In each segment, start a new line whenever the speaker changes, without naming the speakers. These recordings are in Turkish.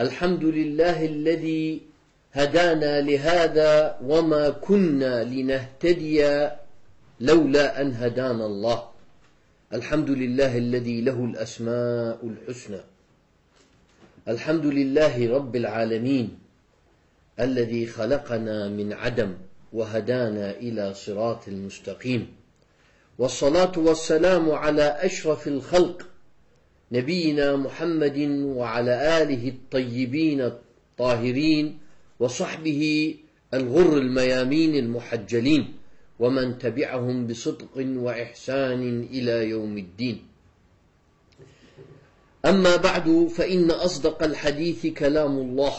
الحمد لله الذي هدانا لهذا وما كنا لنهتدي لولا أن هدانا الله. الحمد لله الذي له الأسماء الحسنى. الحمد لله رب العالمين الذي خلقنا من عدم وهدانا إلى صراط المستقيم. والصلاة والسلام على أشرف الخلق نبينا محمد وعلى آله الطيبين الطاهرين وصحبه الغر الميامين المحجلين ومن تبعهم بصدق وإحسان إلى يوم الدين. أما بعد فإن أصدق الحديث كلام الله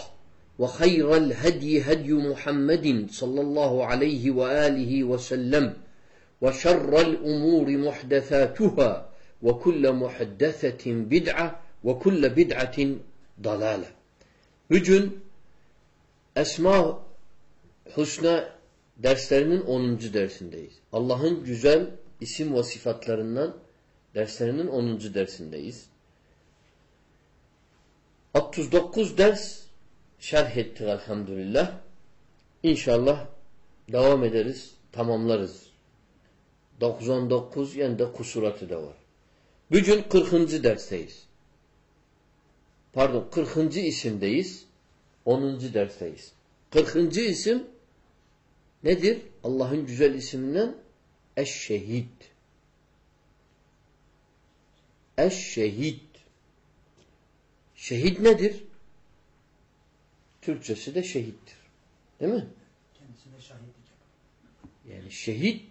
وخير الهدي هدي محمد صلى الله عليه وآله وسلم وشر الأمور محدثاتها ve kulle muhaddesetin bid'a ve kulle bid'atin dalale. Bugün Esma Husna derslerinin 10. dersindeyiz. Allah'ın güzel isim ve sıfatlarından derslerinin 10. dersindeyiz. 69 ders şerh ettik elhamdülillah. İnşallah devam ederiz, tamamlarız. 99 yani de kusuratı da var. Bugün 40. dersteyiz. Pardon 40. isimdeyiz. 10. dersteyiz. 40. isim nedir? Allah'ın güzel isminden Eş-Şehid. Eş-Şehid. Şehit nedir? Türkçesi de şehittir. Değil mi?
Kendisine şahitlik.
Yani şehit,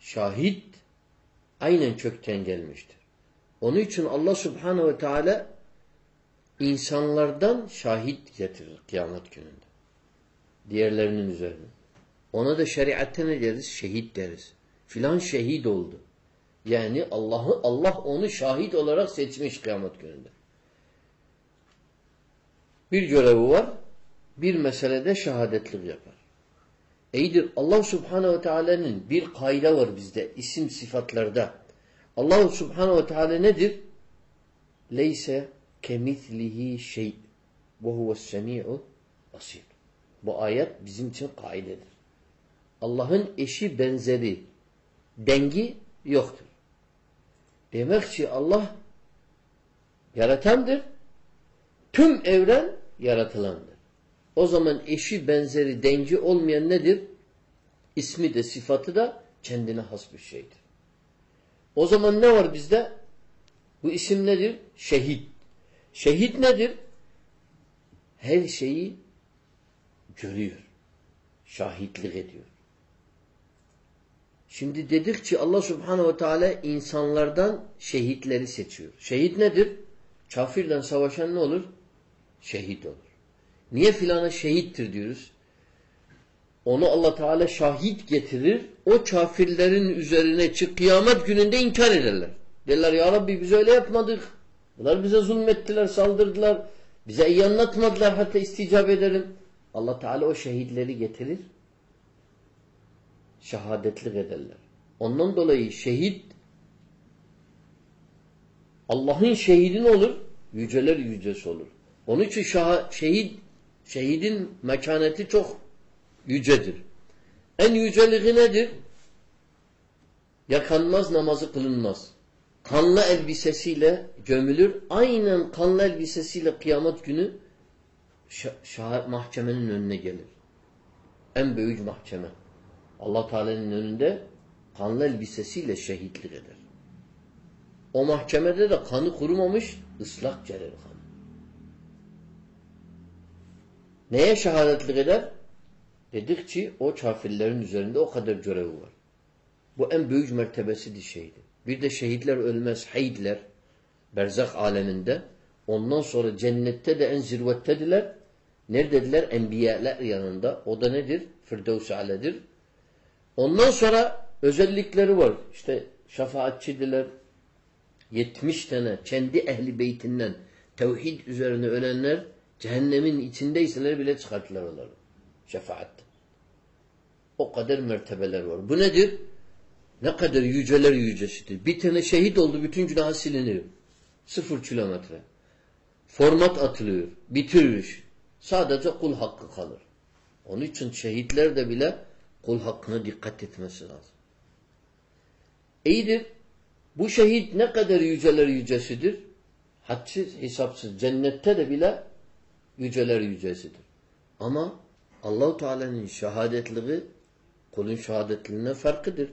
şahit aynen kökten gelmiştir. Onun için Allah Subhanahu ve Teala insanlardan şahit getirir kıyamet gününde. Diğerlerinin üzerine. Ona da şeriatte ne deriz? Şehit deriz. Filan şehit oldu. Yani Allah'ı Allah onu şahit olarak seçmiş kıyamet gününde. Bir görevi var. Bir meselede şehadetlik yapar. İyidir. Allah Subhanahu ve Teala'nın bir kaide var bizde isim sıfatlarda. Allah Subhanahu ve Teala nedir? Leyse kemitlihi şey ve huves semi'u basir. Bu ayet bizim için kaidedir. Allah'ın eşi benzeri dengi yoktur. Demek ki Allah yaratandır. Tüm evren yaratılandır. O zaman eşi benzeri dengi olmayan nedir? İsmi de sıfatı da kendine has bir şeydir. O zaman ne var bizde? Bu isim nedir? Şehit. Şehit nedir? Her şeyi görüyor. Şahitlik ediyor. Şimdi dedikçe Allah subhanehu ve teala insanlardan şehitleri seçiyor. Şehit nedir? Kafirden savaşan ne olur? Şehit olur. Niye filana şehittir diyoruz? Onu Allah Teala şahit getirir. O kafirlerin üzerine çık kıyamet gününde inkar ederler. Derler ya Rabbi biz öyle yapmadık. Bunlar bize zulmettiler, saldırdılar. Bize iyi anlatmadılar hatta isticap ederim. Allah Teala o şehitleri getirir. Şehadetlik ederler. Ondan dolayı şehit Allah'ın şehidin olur. Yüceler yücesi olur. Onun için şah şehit şehidin mekaneti çok yücedir. En yüceliği nedir? Yakanmaz, namazı kılınmaz. Kanlı elbisesiyle gömülür. Aynen kanlı elbisesiyle kıyamet günü mahkemenin önüne gelir. En büyük mahkeme. Allah Teala'nın önünde kanlı elbisesiyle şehitlik eder. O mahkemede de kanı kurumamış, ıslak gelir kan. Neye şehadetlik eder? Dedikçe o kafirlerin üzerinde o kadar görevi var. Bu en büyük mertebesi şeydi. Bir de şehitler ölmez, haydler berzak aleminde. Ondan sonra cennette de en zirvettediler. Neredediler? Enbiyalar yanında. O da nedir? Firdevs-i Ale'dir. Ondan sonra özellikleri var. İşte şefaatçidiler. 70 tane kendi ehli beytinden tevhid üzerine ölenler cehennemin içindeyseler bile çıkarttılar onları. Şefaat. O kadar mertebeler var. Bu nedir? Ne kadar yüceler yücesidir. Bir tane şehit oldu bütün günahı silinir. Sıfır kilometre. Format atılıyor. Bitirir. Sadece kul hakkı kalır. Onun için şehitler de bile kul hakkına dikkat etmesi lazım. İyidir. Bu şehit ne kadar yüceler yücesidir? Hadsiz, hesapsız. Cennette de bile yüceler yücesidir. Ama Allahu Teala'nın şehadetliği kulun şehadetliğine farkıdır.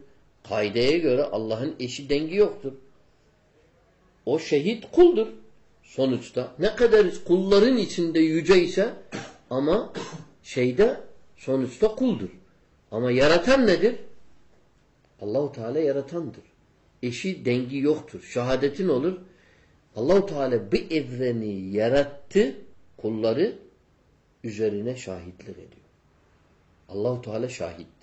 Kaideye göre Allah'ın eşi dengi yoktur. O şehit kuldur sonuçta. Ne kadar kulların içinde yüce ise ama şeyde sonuçta kuldur. Ama yaratan nedir? Allahu Teala yaratandır. Eşi dengi yoktur. Şehadetin olur. Allahu Teala bir evreni yarattı, kulları üzerine şahitlik ediyor. Allahu Teala şahittir.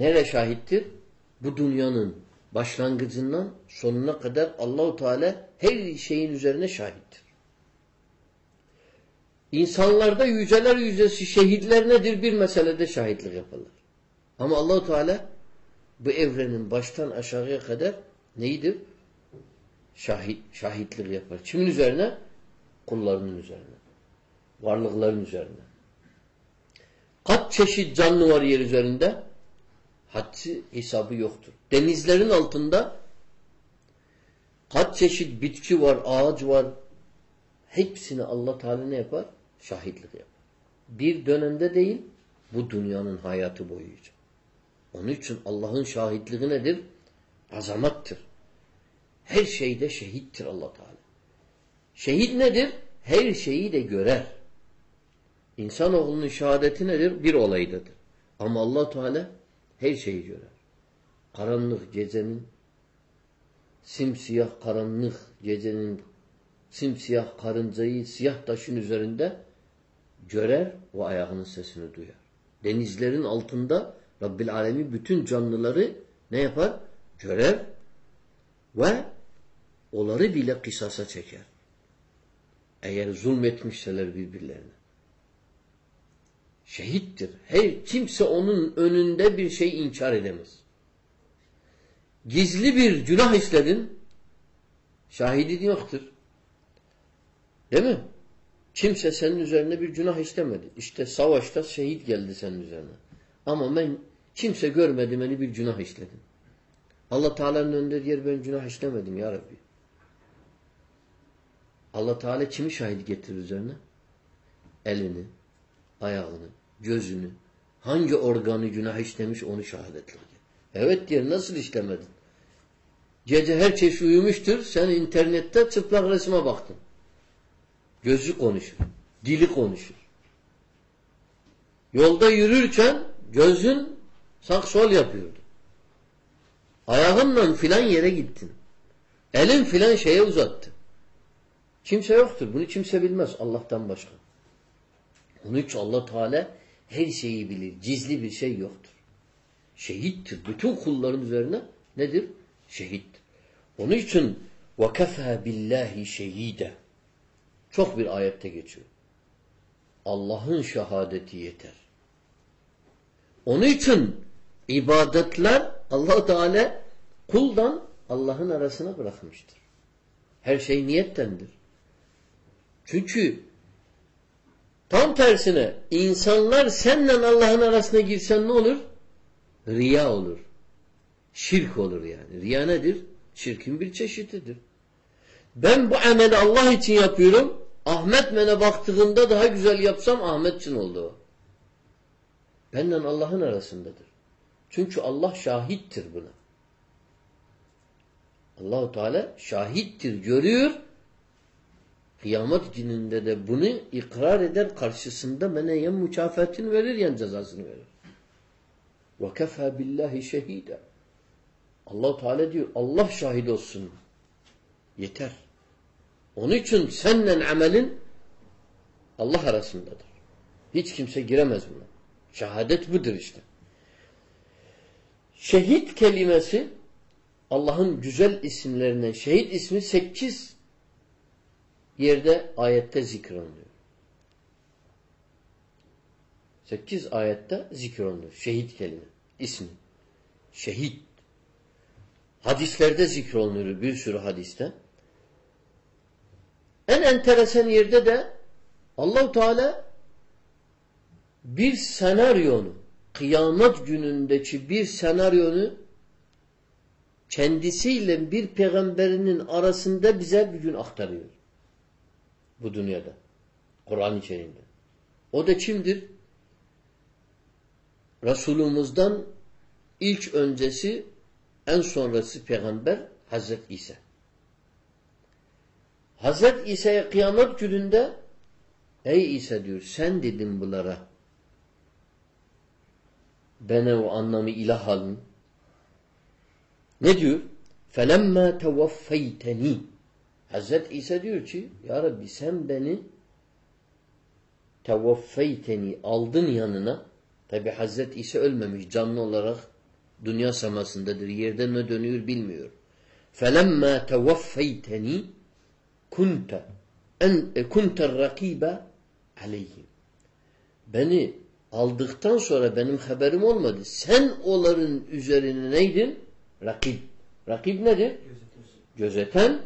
Nereye şahittir? Bu dünyanın başlangıcından sonuna kadar Allahu Teala her şeyin üzerine şahittir. İnsanlarda yüceler yücesi şehitler nedir? Bir meselede şahitlik yaparlar. Ama Allahu Teala bu evrenin baştan aşağıya kadar neydir? Şahit, şahitlik yapar. Kimin üzerine? Kullarının üzerine. Varlıkların üzerine. Kaç çeşit canlı var yer üzerinde? Hadsi hesabı yoktur. Denizlerin altında kaç çeşit bitki var, ağaç var. Hepsini Allah Teala ne yapar? Şahitlik yapar. Bir dönemde değil, bu dünyanın hayatı boyunca. Onun için Allah'ın şahitliği nedir? Azamattır. Her şeyde şehittir Allah Teala. Şehit nedir? Her şeyi de görer. İnsanoğlunun şehadeti nedir? Bir olaydadır. Ama Allah Teala her şeyi görer. Karanlık gecenin simsiyah karanlık gecenin simsiyah karıncayı siyah taşın üzerinde görer ve ayağının sesini duyar. Denizlerin altında Rabbil Alemin bütün canlıları ne yapar? Görer ve onları bile kısasa çeker. Eğer zulmetmişseler birbirlerine. Şehittir. Her kimse onun önünde bir şey inkar edemez. Gizli bir günah işledin, şahidin yoktur. Değil mi? Kimse senin üzerine bir günah işlemedi. İşte savaşta şehit geldi senin üzerine. Ama ben kimse görmedi beni bir günah işledim. Allah Teala'nın önünde diyor ben günah işlemedim ya Rabbi. Allah Teala kimi şahit getirir üzerine? Elini, ayağını, gözünü, hangi organı günah işlemiş onu şehadetler. Evet diyor nasıl işlemedin? Gece her çeşit uyumuştur. Sen internette çıplak resme baktın. Gözü konuşur. Dili konuşur. Yolda yürürken gözün sak sol yapıyordu. Ayağınla filan yere gittin. Elin filan şeye uzattı. Kimse yoktur. Bunu kimse bilmez Allah'tan başka. Onun için Allah Teala her şeyi bilir. Gizli bir şey yoktur. Şehittir. Bütün kulların üzerine nedir? Şehittir. Onun için وَكَفَى billahi şehide. Çok bir ayette geçiyor. Allah'ın şehadeti yeter. Onun için ibadetler allah Teala kuldan Allah'ın arasına bırakmıştır. Her şey niyettendir. Çünkü tam tersine insanlar senle Allah'ın arasına girsen ne olur? Riya olur. Şirk olur yani. Riya nedir? Şirkin bir çeşididir. Ben bu ameli Allah için yapıyorum. Ahmet bana baktığında daha güzel yapsam Ahmet için oldu o. Benden Allah'ın arasındadır. Çünkü Allah şahittir buna. Allahu Teala şahittir, görüyor. Kıyamet gününde de bunu ikrar eder karşısında bana yen mükafatını verir yen cezasını verir. Ve kefa billahi şehide. Allah Teala diyor Allah şahit olsun. Yeter. Onun için seninle amelin Allah arasındadır. Hiç kimse giremez buna. Şehadet budur işte. Şehit kelimesi Allah'ın güzel isimlerinden şehit ismi sekiz yerde ayette zikrolunuyor. Sekiz ayette zikrolunuyor. Şehit kelime. ismi. Şehit. Hadislerde zikrolunuyor bir sürü hadiste. En enteresan yerde de Allahu Teala bir senaryonu kıyamet günündeki bir senaryonu kendisiyle bir peygamberinin arasında bize bir gün aktarıyor Bu dünyada. Kur'an içerisinde. O da kimdir? Resulümüzden ilk öncesi en sonrası peygamber Hazreti İsa. Hazreti İsa'ya kıyamet gününde ey İsa diyor sen dedin bunlara bana o anlamı ilah alın. Ne diyor? فَلَمَّا تَوَفَّيْتَنِي Hazreti İsa diyor ki Ya Rabbi sen beni tevaffeyteni aldın yanına tabi Hazreti İsa ölmemiş canlı olarak dünya semasındadır. Yerden ne dönüyor bilmiyor. فَلَمَّا تَوَفَّيْتَنِي kunte en e, kunter rakibe aleyhim. Beni aldıktan sonra benim haberim olmadı. Sen onların üzerine neydin? Rakip. Rakip nedir? Gözeten.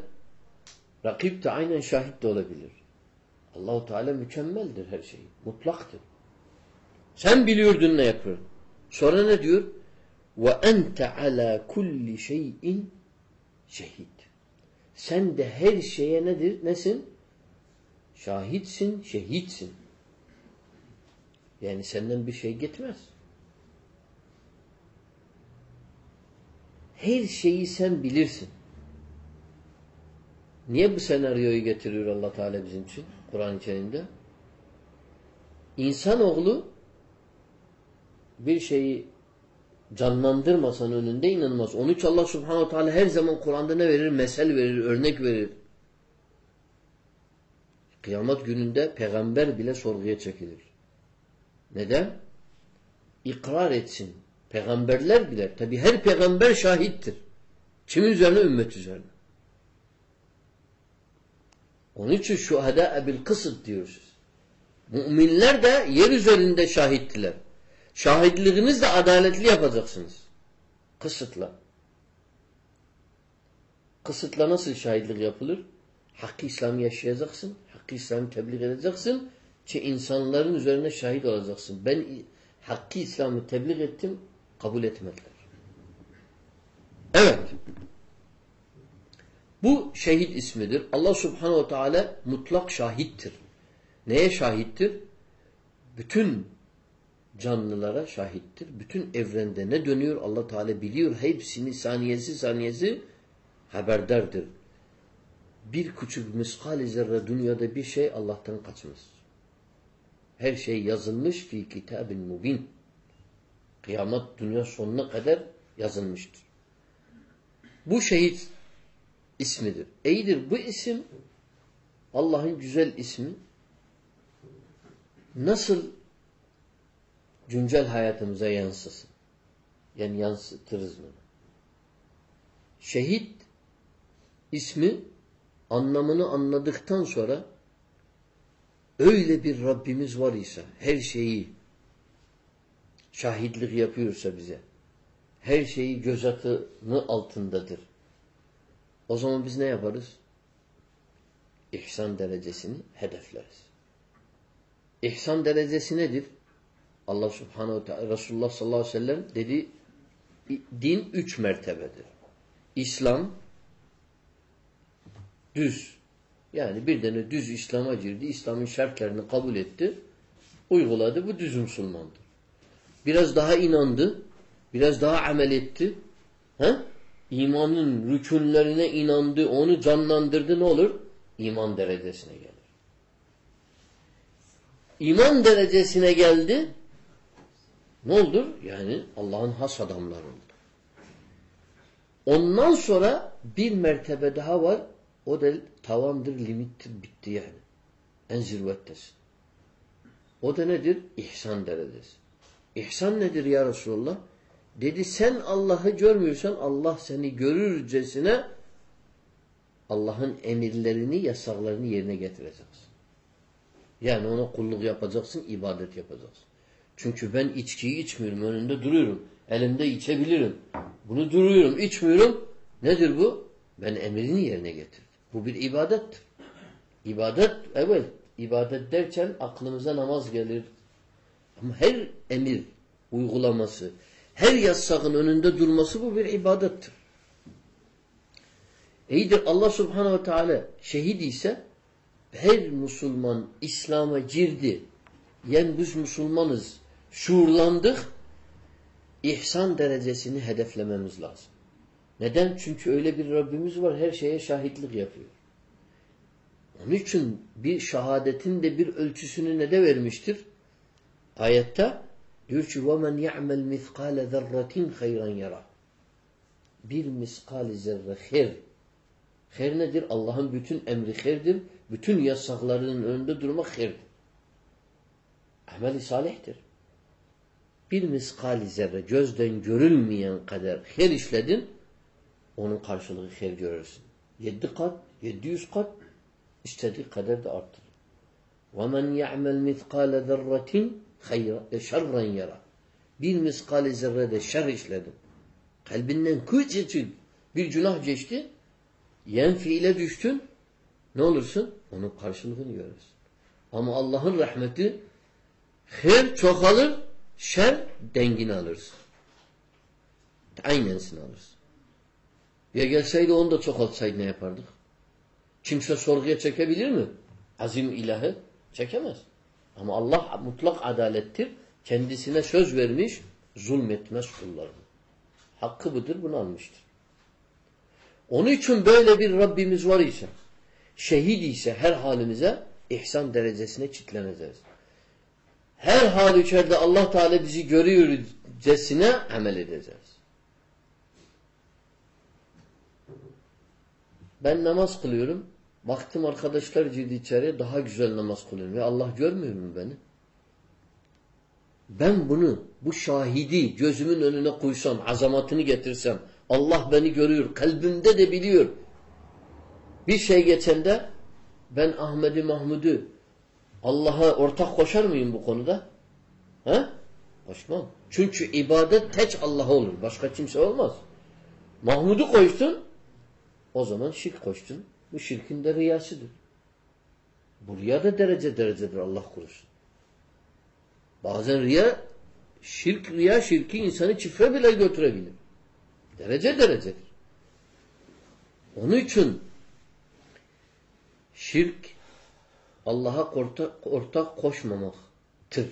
Rakip de aynen şahit de olabilir. Allahu Teala mükemmeldir her şeyi. Mutlaktır. Sen biliyordun ne yapıyorsun. Sonra ne diyor? Ve ente ala kulli şeyin şehid. Sen de her şeye nedir? Nesin? Şahitsin, şehitsin. Yani senden bir şey gitmez. Her şeyi sen bilirsin. Niye bu senaryoyu getiriyor allah Teala bizim için? Kur'an içerisinde. İnsanoğlu bir şeyi canlandırmasan önünde inanmaz. Onun için Allah subhanahu teala her zaman Kur'an'da ne verir? Mesel verir, örnek verir. Kıyamet gününde peygamber bile sorguya çekilir. Neden? İkrar etsin. Peygamberler bile. Tabi her peygamber şahittir. Kimin üzerine? Ümmet üzerine. Onun için şuhada ebil kısıt diyoruz. Müminler de yer üzerinde şahittiler. Şahitliğiniz de adaletli yapacaksınız. Kısıtla. Kısıtla nasıl şahitlik yapılır? Hakkı İslam'ı yaşayacaksın. Hakkı İslam'ı tebliğ edeceksin. Ki insanların üzerine şahit olacaksın. Ben Hakkı İslam'ı tebliğ ettim. Kabul etmediler. Evet. Bu şehit ismidir. Allah subhanehu ve teala mutlak şahittir. Neye şahittir? Bütün canlılara şahittir. Bütün evrende ne dönüyor Allah Teala biliyor. Hepsini saniyesi saniyesi haberdardır. Bir küçük miskal zerre dünyada bir şey Allah'tan kaçmaz. Her şey yazılmış fi kitabin mubin. Kıyamet dünya sonuna kadar yazılmıştır. Bu şehit ismidir. İyidir bu isim Allah'ın güzel ismi nasıl güncel hayatımıza yansısın. Yani yansıtırız bunu. Şehit ismi anlamını anladıktan sonra öyle bir Rabbimiz var ise her şeyi şahitlik yapıyorsa bize her şeyi gözetimi altındadır. O zaman biz ne yaparız? İhsan derecesini hedefleriz. İhsan derecesi nedir? Allah subhanehu teala Resulullah sallallahu aleyhi ve sellem dedi din üç mertebedir. İslam düz. Yani bir tane düz İslam'a girdi. İslam'ın şartlarını kabul etti. Uyguladı. Bu düz Müslümandır. Biraz daha inandı. Biraz daha amel etti. He? İmanın rükünlerine inandı. Onu canlandırdı. Ne olur? İman derecesine gelir. İman derecesine geldi. Ne oldu? Yani Allah'ın has adamları oldu. Ondan sonra bir mertebe daha var. O da tavandır, limittir, bitti yani. En zirvettesin. O da nedir? İhsan derecesi. İhsan nedir ya Resulallah? Dedi sen Allah'ı görmüyorsan Allah seni görürcesine Allah'ın emirlerini, yasaklarını yerine getireceksin. Yani ona kulluk yapacaksın, ibadet yapacaksın. Çünkü ben içkiyi içmiyorum, önünde duruyorum. Elimde içebilirim. Bunu duruyorum, içmiyorum. Nedir bu? Ben emrini yerine getirdim. Bu bir ibadettir. İbadet, evet. ibadet derken aklımıza namaz gelir. Ama her emir uygulaması, her yasakın önünde durması bu bir ibadettir. İyidir Allah subhanehu ve teala şehit ise her Müslüman İslam'a girdi. Yani biz Müslümanız. Şuurlandık. İhsan derecesini hedeflememiz lazım. Neden? Çünkü öyle bir Rabbimiz var her şeye şahitlik yapıyor. Onun için bir şehadetin de bir ölçüsünü ne de vermiştir? Ayette diyor ki وَمَنْ يَعْمَلْ مِثْقَالَ ذَرَّةٍ خَيْرًا يَرَى Bir miskal zerre her. Her nedir? Allah'ın bütün emri herdir. Bütün yasaklarının önünde durmak herdir. Ameli salihtir. Bir miskal zerre gözden görülmeyen kadar her işledin onun karşılığı her görürsün. Yedi kat, yedi yüz kat istediği kadar da artır. وَمَنْ يَعْمَلْ مِثْقَالَ ذَرَّةٍ şerran yara. Bir miskali zerrede şer işledin. Kalbinden küçücük bir günah geçti. Yen fiile düştün. Ne olursun? Onun karşılığını görürsün. Ama Allah'ın rahmeti her çoğalır, şer dengini alırsın. Aynensini alırsın. Ya gelseydi onu da çoğaltsaydı ne yapardık? Kimse sorguya çekebilir mi? Azim ilahı çekemez. Ama Allah mutlak adalettir. Kendisine söz vermiş, zulmetmez kullarını. Hakkı budur, bunu almıştır. Onun için böyle bir Rabbimiz var ise, şehit ise her halimize ihsan derecesine çitleneceğiz. Her halükarda Allah Teala bizi görüyorcesine amel edeceğiz. Ben namaz kılıyorum. Baktım arkadaşlar girdi içeriye daha güzel namaz kılıyorum. Ya Allah görmüyor mu beni? Ben bunu, bu şahidi gözümün önüne koysam, azamatını getirsem, Allah beni görüyor, kalbimde de biliyor. Bir şey geçende ben Ahmet'i Mahmud'u Allah'a ortak koşar mıyım bu konuda? He? Koşmam. Çünkü ibadet tek Allah'a olur. Başka kimse olmaz. Mahmud'u koştun, o zaman şirk koştun. Bu şirkin de riyasıdır. Bu riya da derece derecedir Allah korusun. Bazen riya şirk riya şirki insanı çifre bile götürebilir. Derece derecedir. Onun için şirk Allah'a ortak, ortak koşmamaktır.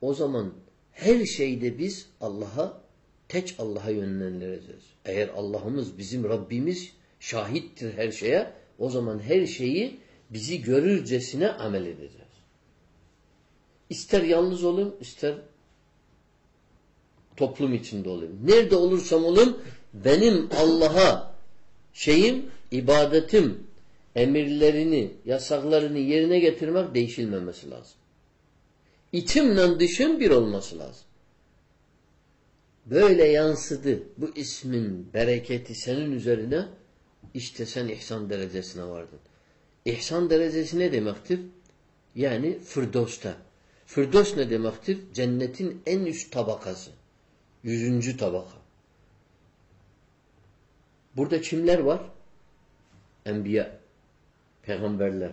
O zaman her şeyde biz Allah'a tek Allah'a yönlendireceğiz. Eğer Allah'ımız bizim Rabbimiz şahittir her şeye o zaman her şeyi bizi görürcesine amel edeceğiz. İster yalnız olun, ister toplum içinde olayım. Nerede olursam olayım benim Allah'a şeyim, ibadetim, emirlerini, yasaklarını yerine getirmek değişilmemesi lazım. İçimle dışım bir olması lazım. Böyle yansıdı bu ismin bereketi senin üzerine işte sen ihsan derecesine vardın. İhsan derecesi ne demektir? Yani Firdos'ta. Firdos ne demektir? Cennetin en üst tabakası. Yüzüncü tabaka. Burada kimler var? Enbiya, peygamberler,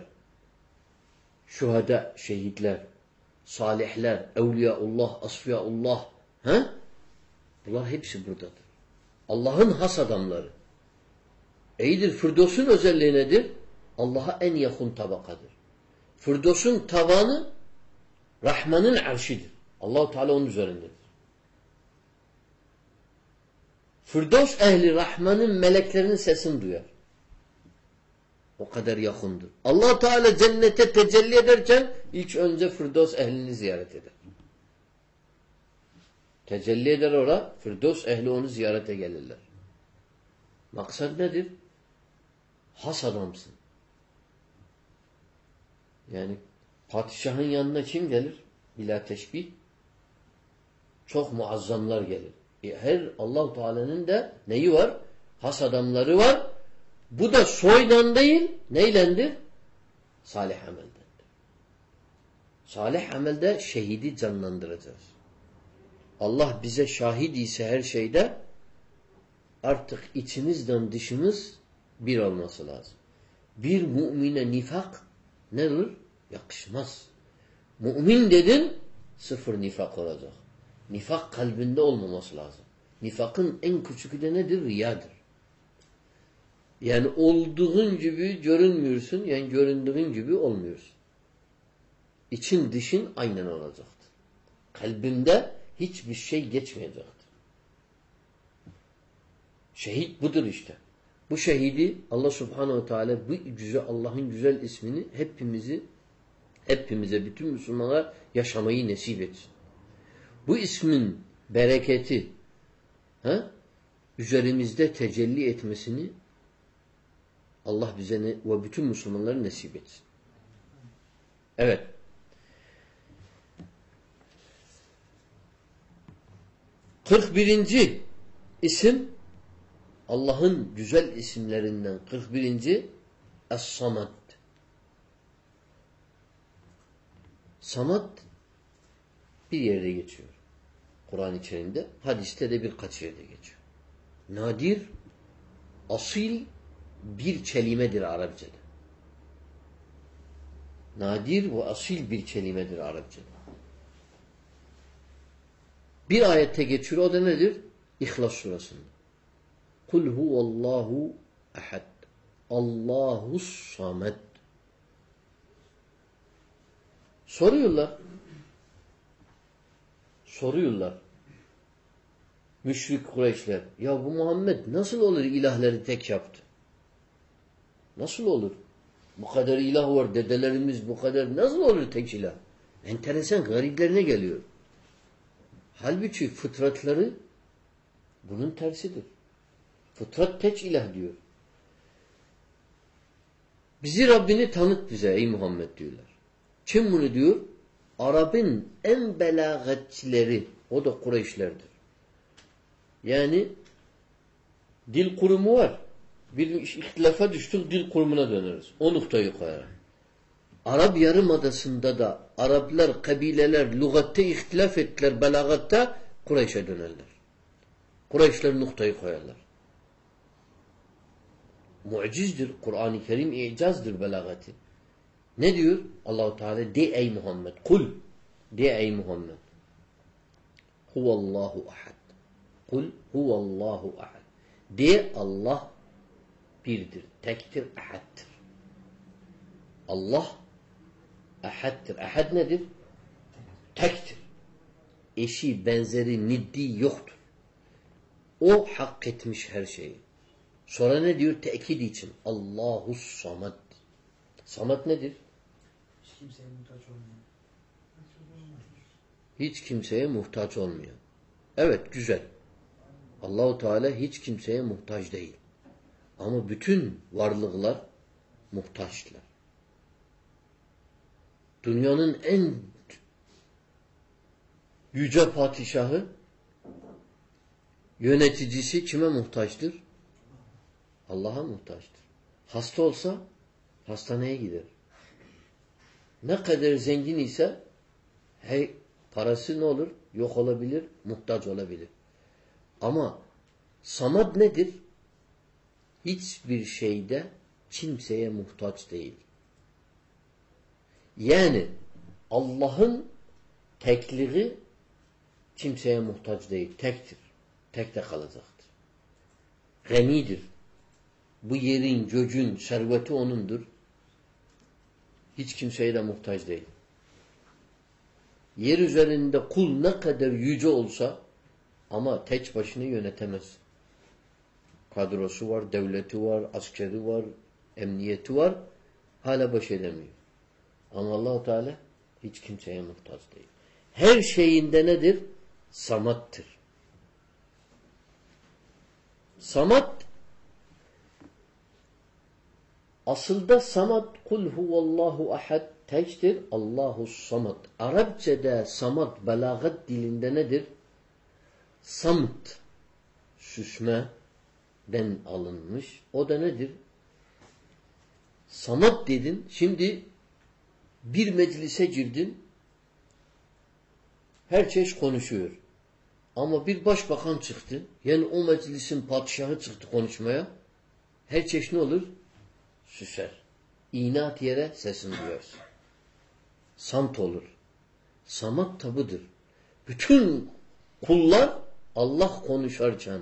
şuhada, şehitler, salihler, evliyaullah, asfiyaullah. He? Bunlar hepsi buradadır. Allah'ın has adamları. İyidir. Firdos'un özelliği nedir? Allah'a en yakın tabakadır. Firdos'un tavanı Rahman'ın arşidir. Allahu Teala onun üzerindedir. Firdos ehli Rahman'ın meleklerinin sesini duyar. O kadar yakındır. allah Teala cennete tecelli ederken ilk önce Firdos ehlini ziyaret eder. Tecelli eder ora, Firdos ehli onu ziyarete gelirler. Maksat nedir? Has adamsın. Yani padişahın yanına kim gelir? Bila teşbih. Çok muazzamlar gelir. E her allah Teala'nın da neyi var? Has adamları var. Bu da soydan değil, neylendir? Salih ameldendir. Salih amelde şehidi canlandıracağız. Allah bize şahit ise her şeyde artık içimizden dışımız bir olması lazım. Bir mümine nifak nedir? Yakışmaz. Mümin dedin sıfır nifak olacak. Nifak kalbinde olmaması lazım. Nifakın en küçükü de nedir? Riyadır. Yani olduğun gibi görünmüyorsun, yani göründüğün gibi olmuyorsun. İçin dışın aynen olacaktır. Kalbinde hiçbir şey geçmeyecektir. Şehit budur işte. Bu şehidi Allah Subhanahu Teala bu güzel Allah'ın güzel ismini hepimizi hepimize bütün Müslümanlar yaşamayı nasip etsin. Bu ismin bereketi he, üzerimizde tecelli etmesini Allah bize ne, ve bütün Müslümanları nasip etsin. Evet. Kırk birinci isim Allah'ın güzel isimlerinden 41. Es-Samad. Samad bir yerde geçiyor. Kur'an içerisinde. Hadiste de birkaç yerde geçiyor. Nadir, asil bir kelimedir Arapçada. Nadir ve asil bir kelimedir Arapçada. Bir ayette geçiyor. O da nedir? İhlas surasında. Kul huvallahu ehad. Allahus samet. Soruyorlar. Soruyorlar. Müşrik Kureyşler. Ya bu Muhammed nasıl olur ilahları tek yaptı? Nasıl olur? Bu kadar ilah var dedelerimiz bu kadar nasıl olur tek ilah? Enteresan gariplerine geliyor. Halbuki fıtratları bunun tersidir. Fıtrat tek ilah diyor. Bizi Rabbini tanıt bize ey Muhammed diyorlar. Kim bunu diyor? Arap'ın en belagatçileri o da Kureyşlerdir. Yani dil kurumu var. Bir ihtilafa düştük dil kurumuna döneriz. O noktayı koyarak. Arap Yarımadası'nda da Araplar, kabileler lügatte ihtilaf ettiler, belagatta Kureyş'e dönerler. Kureyşler noktayı koyarlar. Mucizdir. Kur'an-ı Kerim icazdır belagati. Ne diyor? Allahu Teala de ey Muhammed. Kul. De ey Muhammed. Huvallahu ahad. Kul huvallahu ahad. De Allah birdir. Tektir, ahaddir. Allah ahaddir. Ahad nedir? Tektir. Eşi, benzeri, niddi yoktur. O hak etmiş her şeyi. Sonra ne diyor? Tekid için. Allahu samad. Samad nedir?
Hiç kimseye muhtaç olmayan.
Hiç kimseye muhtaç olmayan. Evet güzel. Allahu Teala hiç kimseye muhtaç değil. Ama bütün varlıklar muhtaçlar. Dünyanın en yüce padişahı yöneticisi kime muhtaçtır? Allah'a muhtaçtır. Hasta olsa hastaneye gider. Ne kadar zengin ise hey, parası ne olur? Yok olabilir, muhtaç olabilir. Ama samad nedir? Hiçbir şeyde kimseye muhtaç değil. Yani Allah'ın tekliği kimseye muhtaç değil. Tektir. Tekte kalacaktır. Ganidir. Bu yerin, göcün, serveti O'nundur. Hiç kimseye de muhtaç değil. Yer üzerinde kul ne kadar yüce olsa ama tek başına yönetemez. Kadrosu var, devleti var, askeri var, emniyeti var. Hala baş edemiyor. Ama allah Teala hiç kimseye muhtaç değil. Her şeyinde nedir? Samattır. Samat Aslında samat kul huvallahu ahad tektir. Allahu samat. Arapçada samat belagat dilinde nedir? Samt. Süsmeden alınmış. O da nedir? Samat dedin. Şimdi bir meclise girdin. Her çeşit konuşuyor. Ama bir başbakan çıktı. Yani o meclisin padişahı çıktı konuşmaya. Her çeşit ne olur? Süser. İnat yere sesini duyarsın. Samt olur. Samat tabıdır. Bütün kullar Allah konuşarken,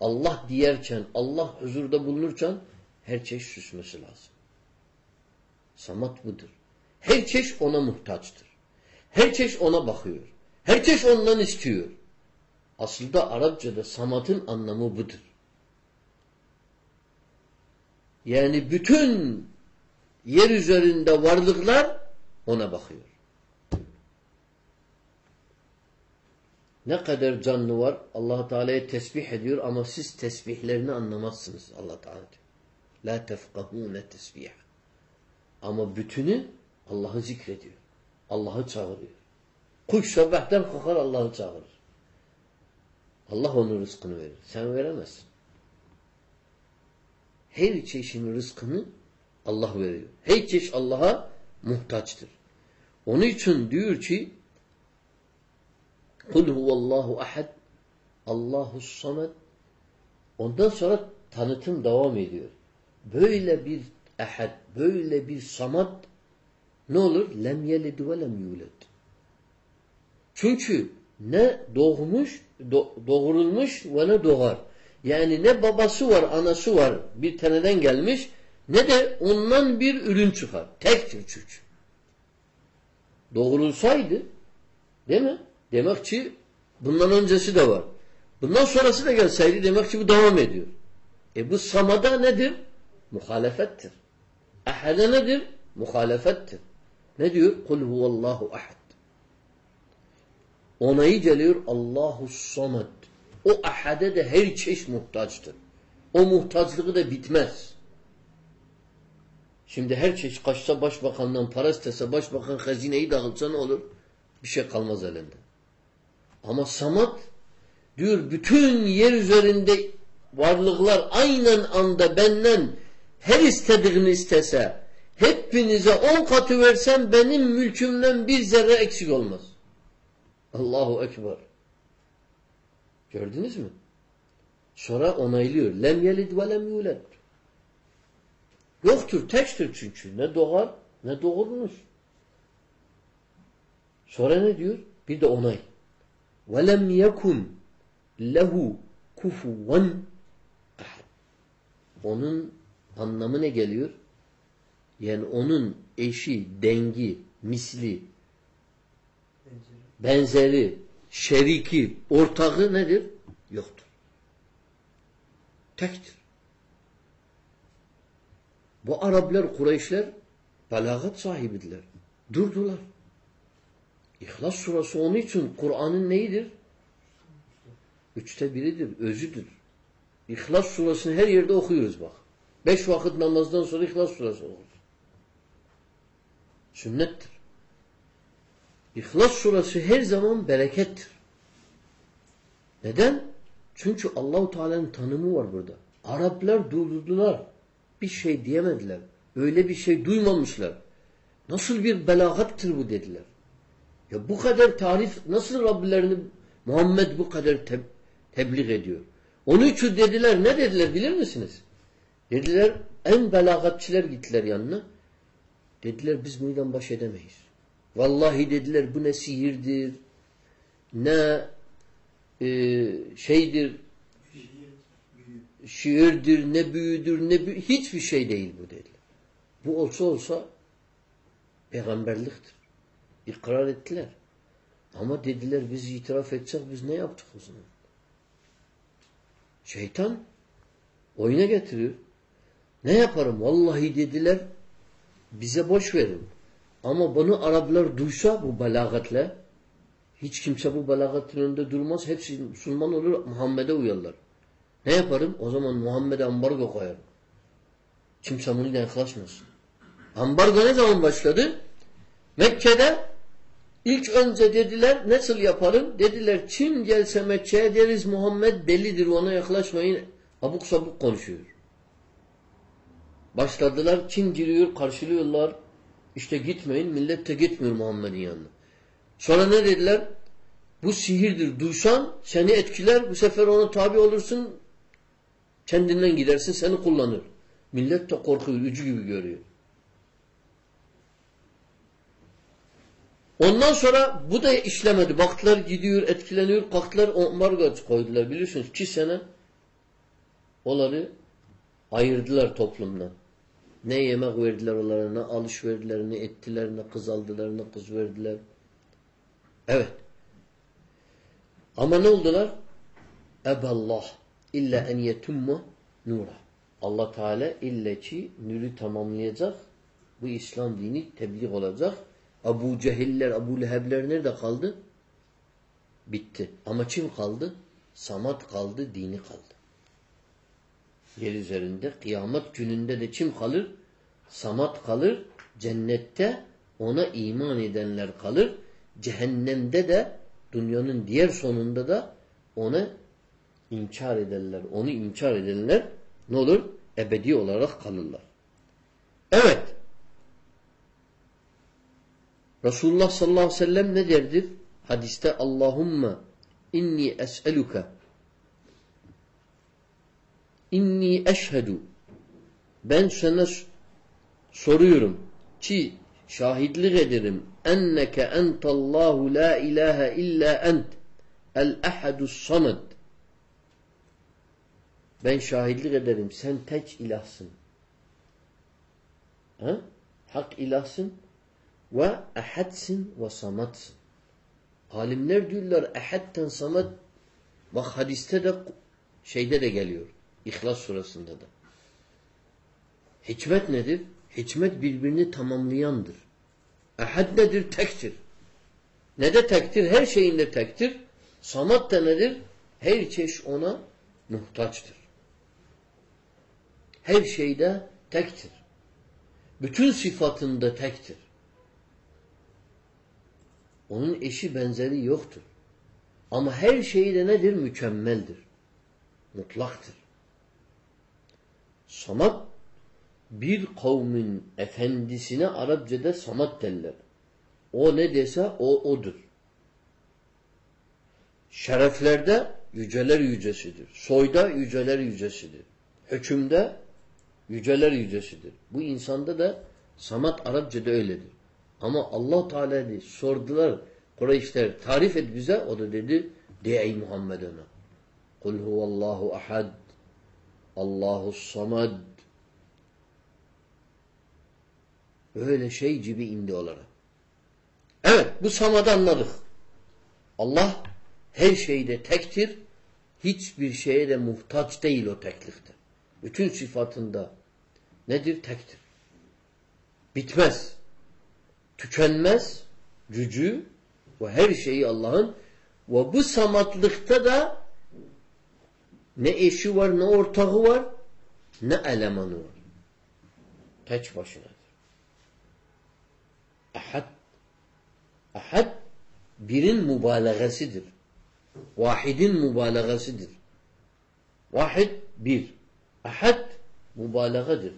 Allah diyerken, Allah huzurda bulunurken her çeşit süsmesi lazım. Samat budur. Her çeşit ona muhtaçtır. Her çeşit ona bakıyor. Her çeşit ondan istiyor. Aslında Arapçada samatın anlamı budur. Yani bütün yer üzerinde varlıklar ona bakıyor. Ne kadar canlı var allah Teala'ya tesbih ediyor ama siz tesbihlerini anlamazsınız allah Teala. La tefkahune tesbih. Ama bütünü Allah'ı zikrediyor. Allah'ı çağırıyor. Kuş sabahtan kalkar Allah'ı çağırır. Allah onun rızkını verir. Sen veremezsin. Her çeşidin rızkını Allah veriyor. Her çeşit Allah'a muhtaçtır. Onun için diyor ki Kul huvallahu ahad Allahu samet Ondan sonra tanıtım devam ediyor. Böyle bir ehad, böyle bir samat ne olur? Lem yelid ve lem. Çünkü ne doğmuş, do doğurulmuş ve ne doğar. Yani ne babası var, anası var bir taneden gelmiş ne de ondan bir ürün çıkar. Tektir çünkü. Doğrulsaydı değil mi? Demek ki bundan öncesi de var. Bundan sonrası da gelseydi demek ki bu devam ediyor. E bu samada nedir? Muhalefettir. Ahade nedir? Muhalefettir. Ne diyor? Kul huvallahu ahad. Onayı geliyor Allahu samet. O ahade de her çeşit muhtaçtır. O muhtaçlığı da bitmez. Şimdi her çeşit kaçsa başbakandan para istese başbakan hazineyi dağıtsa ne olur? Bir şey kalmaz elinde. Ama samat diyor bütün yer üzerinde varlıklar aynen anda benden her istediğini istese hepinize on katı versem benim mülkümden bir zerre eksik olmaz. Allahu Ekber. Gördünüz mü? Sonra onaylıyor. Lem yelid ve lem yuled. Yoktur, tekstir çünkü. Ne doğar ne doğurunuz. Sonra ne diyor? Bir de onay. Ve lem yekun lehu kufuven. Onun anlamı ne geliyor? Yani onun eşi, dengi, misli, benzeri, şeriki, ortağı nedir? Yoktur. Tektir. Bu Araplar, Kureyşler belagat sahibidiler. Durdular. İhlas surası onun için Kur'an'ın neyidir? Üçte biridir, özüdür. İhlas surasını her yerde okuyoruz bak. Beş vakit namazdan sonra İhlas surası okuruz. Sünnettir. İhlas surası her zaman berekettir. Neden? Çünkü Allahu Teala'nın tanımı var burada. Araplar durdurdular. Bir şey diyemediler. Öyle bir şey duymamışlar. Nasıl bir belagattır bu dediler. Ya bu kadar tarif nasıl Rabbilerini Muhammed bu kadar te tebliğ ediyor. Onun için dediler ne dediler bilir misiniz? Dediler en belagatçiler gittiler yanına. Dediler biz bundan baş edemeyiz. Vallahi dediler bu ne sihirdir, ne e, şeydir, şiirdir, ne büyüdür, ne büyü hiçbir şey değil bu dediler. Bu olsa olsa peygamberliktir. İkrar ettiler. Ama dediler biz itiraf edecek biz ne yaptık o zaman? Şeytan oyuna getiriyor. Ne yaparım? Vallahi dediler bize boş verin. Ama bunu Araplar duysa bu belagatle hiç kimse bu belagatın önünde durmaz. Hepsi Müslüman olur Muhammed'e uyarlar. Ne yaparım? O zaman Muhammed'e ambargo koyarım. Kimse bununla yaklaşmasın. Ambargo ne zaman başladı? Mekke'de ilk önce dediler nasıl yapalım? Dediler kim gelse Mekke'ye deriz Muhammed delidir ona yaklaşmayın. Abuk sabuk konuşuyor. Başladılar kim giriyor karşılıyorlar. İşte gitmeyin millet de gitmiyor Muhammed'in yanına. Sonra ne dediler? Bu sihirdir. Duysan seni etkiler. Bu sefer ona tabi olursun. Kendinden gidersin. Seni kullanır. Millet de korkuyor. Ücü gibi görüyor. Ondan sonra bu da işlemedi. Baktılar gidiyor, etkileniyor. Kalktılar ambargo koydular. Biliyorsunuz iki sene onları ayırdılar toplumdan. Ne yemek verdiler onlara, ne alış verdiler, ne ettiler, ne kız aldılar, ne kız verdiler. Evet. Ama ne oldular? Eballah illa en yetummu nura. Allah Teala illa ki nuru tamamlayacak. Bu İslam dini tebliğ olacak. Abu Cehiller, Abu Lehebler nerede kaldı? Bitti. Ama kim kaldı? Samat kaldı, dini kaldı. Yer üzerinde kıyamet gününde de kim kalır? Samat kalır. Cennette ona iman edenler kalır. Cehennemde de dünyanın diğer sonunda da ona inkar ederler. Onu inkar edenler ne olur? Ebedi olarak kalırlar. Evet. Resulullah sallallahu aleyhi ve sellem ne derdir? Hadiste Allahümme inni es'eluke inni eşhedü. Ben sana soruyorum. Ki şahitlik ederim. Enneke entallahu la ilahe illa ent. El ehadus samed ben şahitlik ederim. Sen tek ilahsın. Ha? hak ilahsın ve ehadsın ve samatsın alimler diyorlar ehadten samat bak hadiste de şeyde de geliyor İhlas surasında da hikmet nedir? Hikmet birbirini tamamlayandır. Ehad nedir? Tektir. Ne de tektir? Her şeyinde tektir. Samat da nedir? Her çeşit ona muhtaçtır. Her şeyde tektir. Bütün sıfatında tektir. Onun eşi benzeri yoktur. Ama her şeyde nedir? Mükemmeldir. Mutlaktır. Samat bir kavmin efendisine Arapçada samat derler. O ne dese o odur. Şereflerde yüceler yücesidir. Soyda yüceler yücesidir. Hükümde yüceler yücesidir. Bu insanda da samat Arapçada öyledir. Ama Allah Teala dedi, sordular Kureyşler tarif et bize o da dedi de ey Muhammed ona. Kul huvallahu ahad Allahu samad Öyle şey gibi indi onlara. Evet bu samadı anladık. Allah her şeyde tektir. Hiçbir şeye de muhtaç değil o teklikte. Bütün sıfatında nedir? Tektir. Bitmez. Tükenmez. Gücü ve her şeyi Allah'ın ve bu samatlıkta da ne eşi var, ne ortağı var, ne elemanı var. Tek başınadır. Ahad Ahad birin mübalağasıdır. Vahidin mübalağasıdır. Vahid bir. Ahad mübalağadır.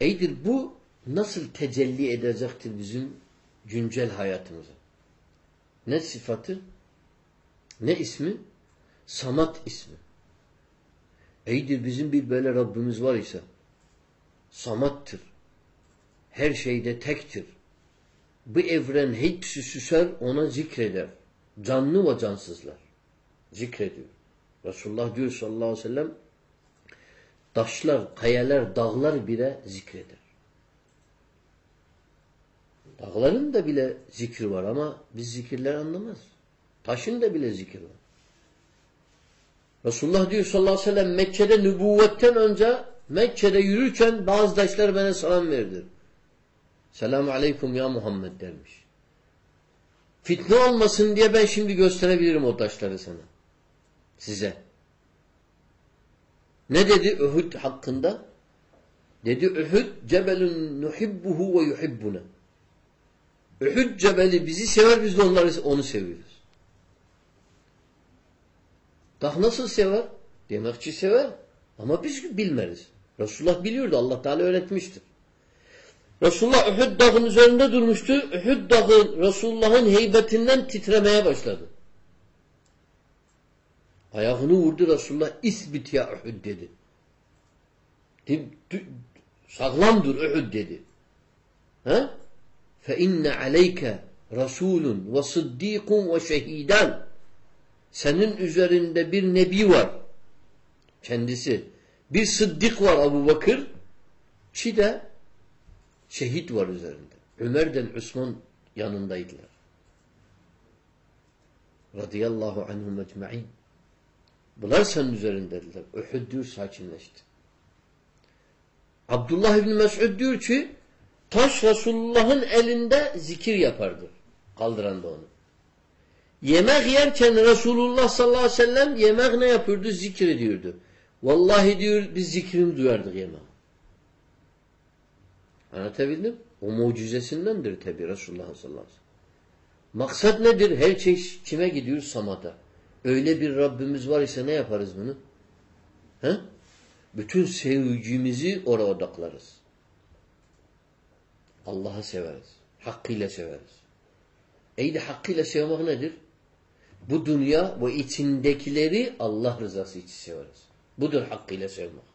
Eydir bu nasıl tecelli edecektir bizim güncel hayatımıza? Ne sıfatı? Ne ismi? Samat ismi. Eydir bizim bir böyle Rabbimiz var ise Samattır. Her şeyde tektir. Bu evren hepsi süser ona zikreder. Canlı ve cansızlar. Zikrediyor. Resulullah diyor sallallahu aleyhi ve sellem taşlar, kayalar, dağlar bile zikreder. Dağların da bile zikri var ama biz zikirler anlamaz. Taşın da bile zikir var. Resulullah diyor sallallahu aleyhi ve sellem Mekke'de nübüvvetten önce Mekke'de yürürken bazı taşlar bana selam verdi. Selamu aleyküm ya Muhammed dermiş. Fitne olmasın diye ben şimdi gösterebilirim o taşları sana. Size. Ne dedi Uhud hakkında? Dedi Uhud cebelun nuhibbuhu ve yuhibbuna. Uhud cebeli bizi sever biz de onları onu seviyoruz. Daha nasıl sever? Demek ki sever. Ama biz bilmeriz. Resulullah biliyordu. Allah Teala öğretmiştir. Resulullah Uhud dağının üzerinde durmuştu. Uhud dağı Resulullah'ın heybetinden titremeye başladı. Ayağını vurdu Resulullah. İsbit ya Uhud dedi. Sağlam dur Uhud dedi. Ha? Fe inne aleyke Resulun ve sıddikun ve şehidan. Senin üzerinde bir nebi var. Kendisi. Bir sıddık var Abu Bakır. Çi de şehit var üzerinde. Ömer'den Osman yanındaydılar. Radıyallahu anhum ecma'in. Bunlar senin üzerindediler. Uhud diyor sakinleşti. Abdullah İbni Mesud diyor ki taş Resulullah'ın elinde zikir yapardı. Kaldıran da onu. Yemek yerken Resulullah sallallahu aleyhi ve sellem yemek ne yapıyordu? Zikir ediyordu. Vallahi diyor biz zikrini duyardık yemeği. Anlatabildim? O mucizesindendir tabi Resulullah sallallahu aleyhi ve sellem. Maksat nedir? Her şey kime gidiyor? Samada. Öyle bir Rabbimiz var ise ne yaparız bunu? He? Bütün sevgimizi oraya odaklarız. Allah'ı severiz. Hakkıyla severiz. De hakkıyla sevmek nedir? Bu dünya ve içindekileri Allah rızası için severiz. Budur hakkıyla sevmek.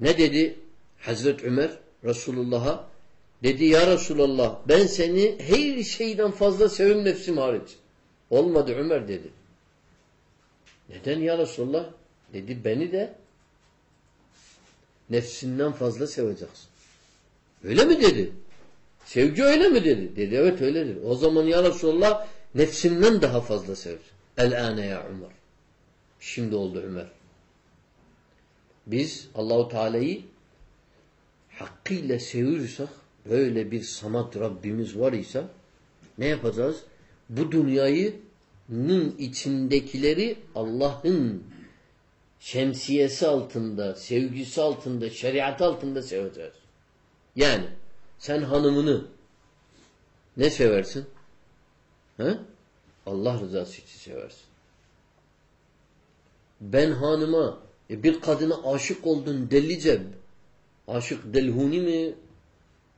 Ne dedi Hazreti Ömer Resulullah'a? Dedi ya Resulullah ben seni her şeyden fazla sevim nefsim hariç. Olmadı Ömer dedi. Neden ya Resulullah? Dedi beni de nefsinden fazla seveceksin. Öyle mi dedi? Sevgi öyle mi dedi? Dedi evet öyledir. O zaman ya Resulullah nefsimden daha fazla sever. El-ane ya Ömer. Şimdi oldu Ömer. Biz Allahu Teala'yı hakkıyla seviyorsak böyle bir samat Rabbimiz var ise ne yapacağız? Bu dünyayının içindekileri Allah'ın şemsiyesi altında, sevgisi altında, şeriat altında seveceğiz. Yani sen hanımını ne seversin? He? Allah rızası için seversin. Ben hanıma e bir kadına aşık oldun delice aşık delhuni mi?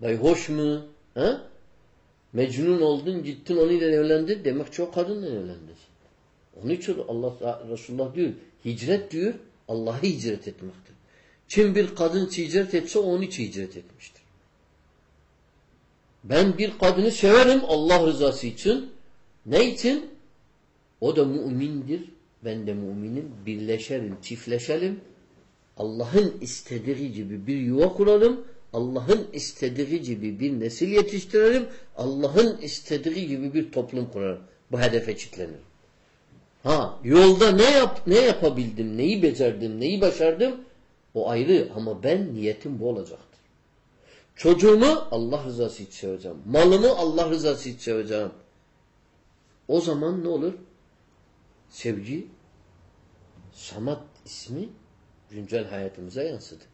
Bayhoş mu? He? Mecnun oldun gittin onunla evlendin demek o kadınla evlendin. Onun için Allah Resulullah diyor hicret diyor Allah'a hicret etmektir. Kim bir kadın hicret etse onu için hicret etmiştir. Ben bir kadını severim Allah rızası için. Ne için? O da mümindir. Ben de müminim. Birleşelim, çiftleşelim. Allah'ın istediği gibi bir yuva kuralım. Allah'ın istediği gibi bir nesil yetiştirelim. Allah'ın istediği gibi bir toplum kuralım. Bu hedefe çitlenir. Ha yolda ne yap ne yapabildim, neyi becerdim, neyi başardım o ayrı ama ben niyetim bu olacaktır. Çocuğumu Allah rızası için seveceğim. Malımı Allah rızası için seveceğim. O zaman ne olur? Sevgi Samat ismi güncel hayatımıza yansıdı.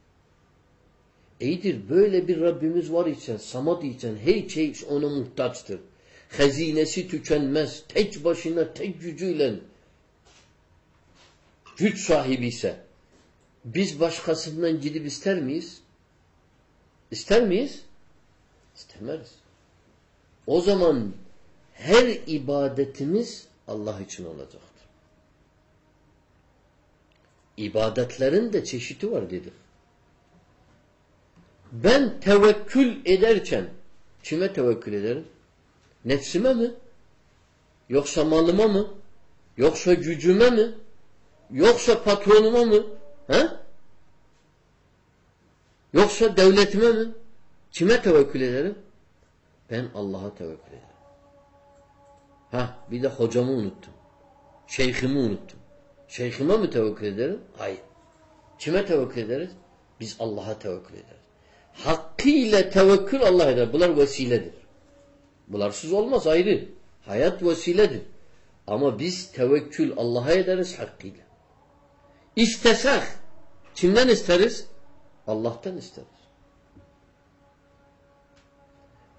İyidir böyle bir Rabbimiz var için, Samat için her şey ona muhtaçtır. Hazinesi tükenmez. Tek başına, tek gücüyle güç sahibi ise biz başkasından gidip ister miyiz? İster miyiz? İstemeriz. O zaman her ibadetimiz Allah için olacaktır. İbadetlerin de çeşidi var dedik. Ben tevekkül ederken kime tevekkül ederim? Nefsime mi? Yoksa malıma mı? Yoksa gücüme mi? Yoksa patronuma mı? He? Yoksa devletime mi? Kime tevekkül ederim? Ben Allah'a tevekkül ederim. Ha, bir de hocamı unuttum. Şeyhimi unuttum. Şeyhime mi tevekkül ederim? Hayır. Kime tevekkül ederiz? Biz Allah'a tevekkül ederiz. Hakkıyla tevekkül Allah eder. Bunlar vesiledir. Bunlarsız olmaz ayrı. Hayat vesiledir. Ama biz tevekkül Allah'a ederiz hakkıyla. İstesek kimden isteriz? Allah'tan isteriz.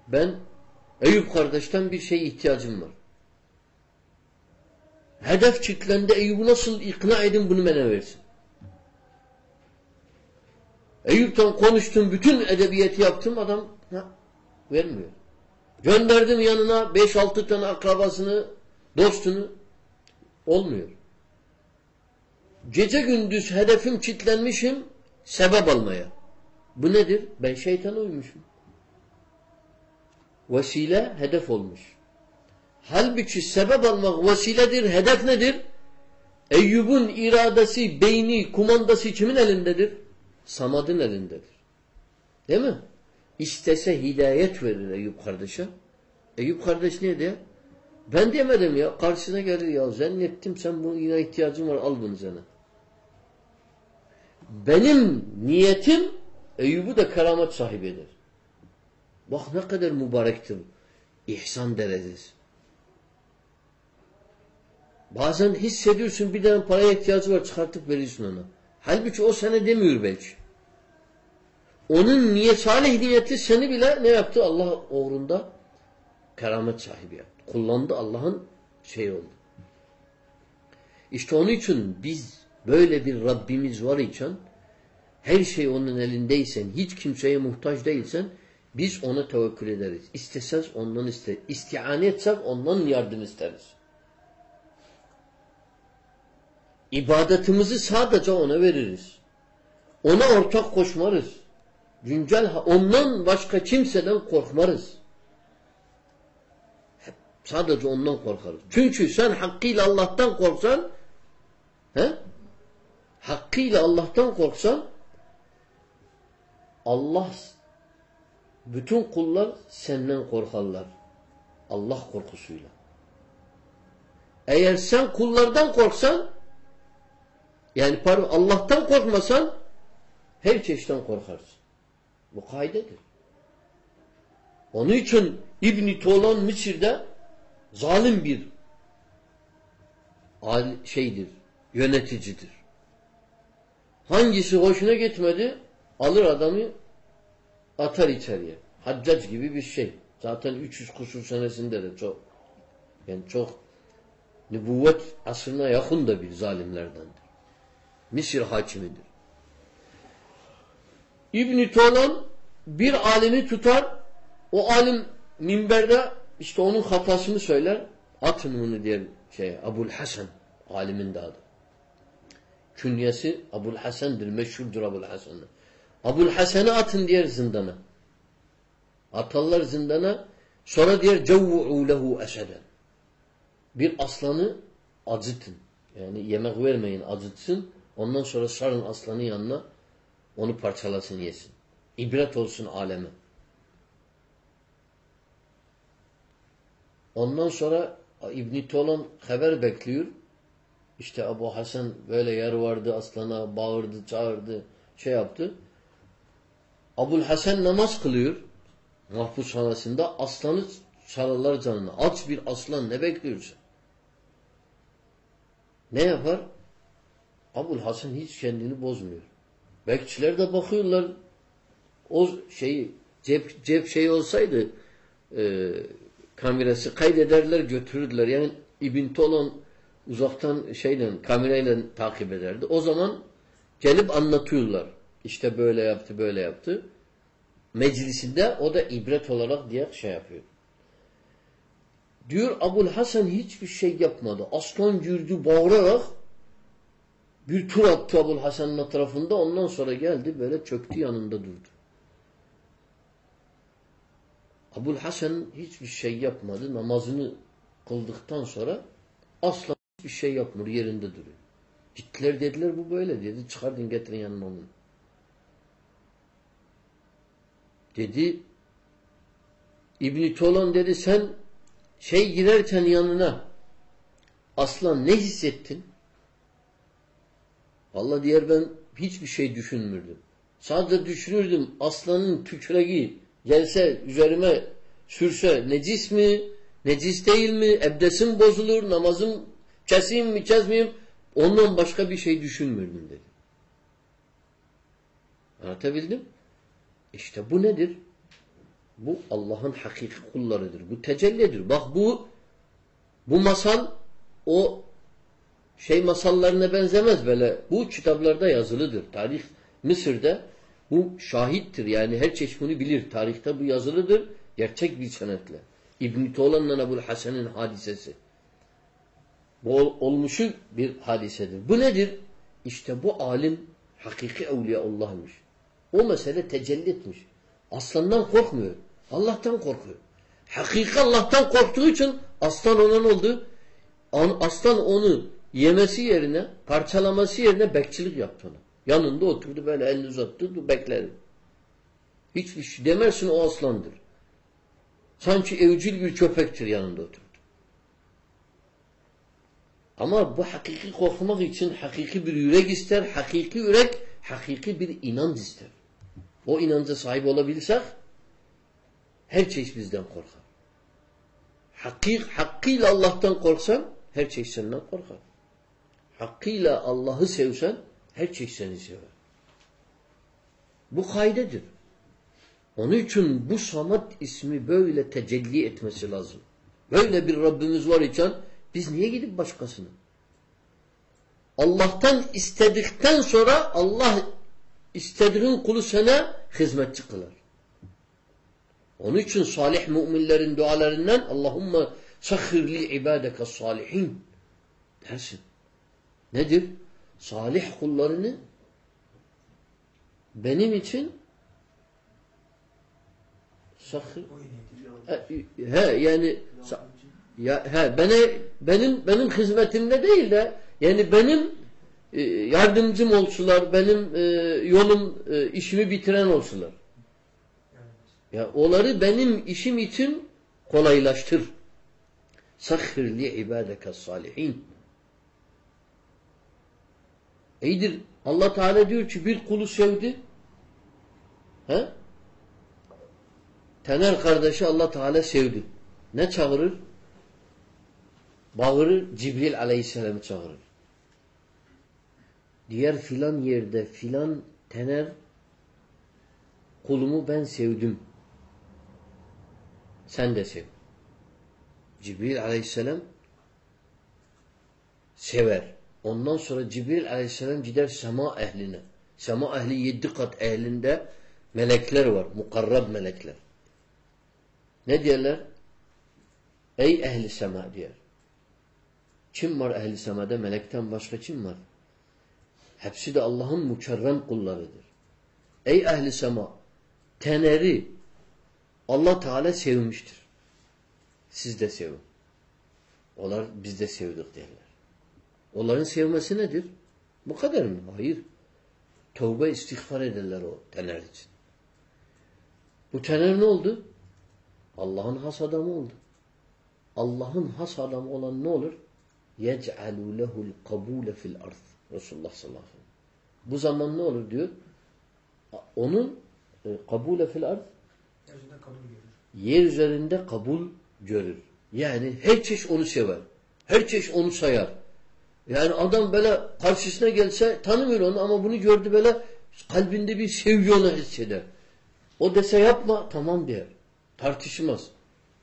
Ben Eyüp kardeşten bir şey ihtiyacım var. Hedef çitlendi Eyüp'ü nasıl ikna edin bunu bana versin. Eyüp'ten konuştum, bütün edebiyatı yaptım adam ha, vermiyor. Gönderdim yanına 5-6 tane akrabasını, dostunu olmuyor. Gece gündüz hedefim çitlenmişim sebep almaya. Bu nedir? Ben şeytana uymuşum. Vesile hedef olmuş. Halbuki sebep almak vesiledir. Hedef nedir? Eyyub'un iradesi, beyni, kumandası kimin elindedir? Samad'ın elindedir. Değil mi? İstese hidayet verir Eyüp kardeşe. Eyüp kardeş ne diyor? Ben demedim ya. Karşısına gelir ya. Zannettim sen bunu yine ihtiyacın var. Al bunu sana. Benim niyetim Eyüp'ü de keramet sahibi eder. Bak ne kadar mübarektir. İhsan derecesi. Bazen hissediyorsun bir tane paraya ihtiyacı var çıkartıp veriyorsun ona. Halbuki o sana demiyor belki. Onun niyet, salih niyeti seni bile ne yaptı? Allah uğrunda keramet sahibi yaptı. Kullandı Allah'ın şey oldu. İşte onun için biz böyle bir Rabbimiz var için her şey onun elindeysen, hiç kimseye muhtaç değilsen biz ona tevekkül ederiz. İstesez ondan isteriz. İstihane etsek ondan yardım isteriz. İbadetimizi sadece ona veririz. Ona ortak koşmarız. Güncel ondan başka kimseden korkmarız. Hep sadece ondan korkarız. Çünkü sen hakkıyla Allah'tan korksan he? Hakkıyla Allah'tan korksan Allah bütün kullar senden korkarlar. Allah korkusuyla. Eğer sen kullardan korksan yani pardon Allah'tan korkmasan her çeşitten korkarsın. Bu kaidedir. Onun için İbn-i Tolan Mısır'da zalim bir şeydir, yöneticidir. Hangisi hoşuna gitmedi alır adamı atar içeriye. Haccac gibi bir şey. Zaten 300 kusur senesinde de çok yani çok nübüvvet asrına yakın da bir zalimlerdendir. Mısır hakimidir. İbn-i bir alimi tutar o alim minberde işte onun hatasını söyler atın bunu diye şey Abul Hasan alimin adı. Künyesi Abul Hasan'dır. Meşhurdur Abul Hasan'dır. Abul Hasan'ı atın diğer zindana. Atarlar zindana sonra diğer cevvu'u lehu eseden. Bir aslanı acıtın. Yani yemek vermeyin acıtsın. Ondan sonra sarın aslanın yanına onu parçalasın yesin. İbret olsun aleme. Ondan sonra İbn-i Tolan haber bekliyor. İşte Abu Hasan böyle yer vardı aslana bağırdı çağırdı şey yaptı. Abul Hasan namaz kılıyor mahpushanesinde aslanı çalarlar canına. Aç bir aslan ne bekliyorsun? Ne yapar? Abul Hasan hiç kendini bozmuyor. Bekçiler de bakıyorlar o şeyi cep, cep şeyi olsaydı e, kamerası kaydederler götürürdüler. Yani İbn Tolon uzaktan şeyle kamerayla takip ederdi. O zaman gelip anlatıyorlar. İşte böyle yaptı, böyle yaptı. Meclisinde o da ibret olarak diye şey yapıyor. Diyor Abul Hasan hiçbir şey yapmadı. Aslan girdi bağırarak bir tur attı Abul Hasan'ın etrafında. Ondan sonra geldi böyle çöktü yanında durdu. Abul Hasan hiçbir şey yapmadı. Namazını kıldıktan sonra asla hiçbir şey yapmıyor. Yerinde duruyor. Gittiler dediler bu böyle dedi. Çıkardın getirin yanıma onu. Dedi İbn Tolan dedi sen şey girerken yanına aslan ne hissettin? Vallahi diğer ben hiçbir şey düşünmürdüm. Sadece düşünürdüm aslanın tükreği gelse üzerime sürse necis mi? Necis değil mi? Ebdesim bozulur, namazım keseyim mi kesmeyeyim? Ondan başka bir şey düşünmürdüm dedi. Anlatabildim? İşte bu nedir? Bu Allah'ın hakiki kullarıdır. Bu tecellidir. Bak bu bu masal o şey masallarına benzemez böyle. Bu kitaplarda yazılıdır. Tarih Mısır'da bu şahittir. Yani her çeşit bunu bilir. Tarihte bu yazılıdır. Gerçek bir senetle. İbn-i Tolan'la Ebu'l Hasan'ın hadisesi. Bu ol, olmuşu bir hadisedir. Bu nedir? İşte bu alim hakiki evliyaullah'mış. O mesele tecelli etmiş. Aslandan korkmuyor. Allah'tan korkuyor. Hakiki Allah'tan korktuğu için aslan ona oldu? Aslan onu yemesi yerine, parçalaması yerine bekçilik yaptı ona. Yanında oturdu böyle elini uzattı, bekledi. Hiçbir şey demezsin o aslandır. Sanki evcil bir köpektir yanında oturdu. Ama bu hakiki korkmak için hakiki bir yürek ister. Hakiki yürek, hakiki bir inanç ister. O inanca sahip olabilirsek her çeşit bizden korkar. Hakik, hakkıyla Allah'tan korksan her çeşit senden korkar. Hakkıyla Allah'ı sevsen her çeşit seni sever. Bu kaydedir. Onun için bu samat ismi böyle tecelli etmesi lazım. Böyle bir Rabbimiz var iken biz niye gidip başkasına? Allah'tan istedikten sonra Allah istediğin kulu sana hizmetçi kılar. Onun için salih müminlerin dualarından Allahümme sahhir li ibadeke salihin dersin. Nedir? Salih kullarını benim için sahhir he yani ya he bana benim benim hizmetimde değil de yani benim e, yardımcım olsular, benim e, yolum e, işimi bitiren olsular. Ya onları benim işim için kolaylaştır. Sahhir li ibadeke salihin. İyidir. Allah Teala diyor ki bir kulu sevdi. He? Tener kardeşi Allah Teala sevdi. Ne çağırır? Bağırır, Cibril aleyhisselamı çağırır. Diğer filan yerde filan tener kulumu ben sevdim. Sen de sev. Cibril aleyhisselam sever. Ondan sonra Cibril aleyhisselam gider sema ehline. Sema ehli yedi kat ehlinde melekler var. Mukarrab melekler. Ne diyorlar? Ey ehli sema diyor. Kim var ehli semada? Melekten başka kim var? Hepsi de Allah'ın mükerrem kullarıdır. Ey ehli sema teneri Allah Teala sevmiştir. Siz de sevin. Onlar biz de sevdik derler. Onların sevmesi nedir? Bu kadar mı? Hayır. Tövbe istiğfar ederler o tener için. Bu tener ne oldu? Allah'ın has adamı oldu. Allah'ın has adamı olan ne olur? يَجْعَلُ لَهُ الْقَبُولَ فِي الْأَرْضِ Resulullah sallallahu aleyhi ve sellem. Bu zaman ne olur diyor? Onun e, kabule fil ard
Yeryüzünde kabul görür.
yer üzerinde kabul görür. Yani her çeşit onu sever. Her çeşit onu sayar. Yani adam böyle karşısına gelse tanımıyor onu ama bunu gördü böyle kalbinde bir sevgi onu hisseder. O dese yapma tamam der. Tartışmaz.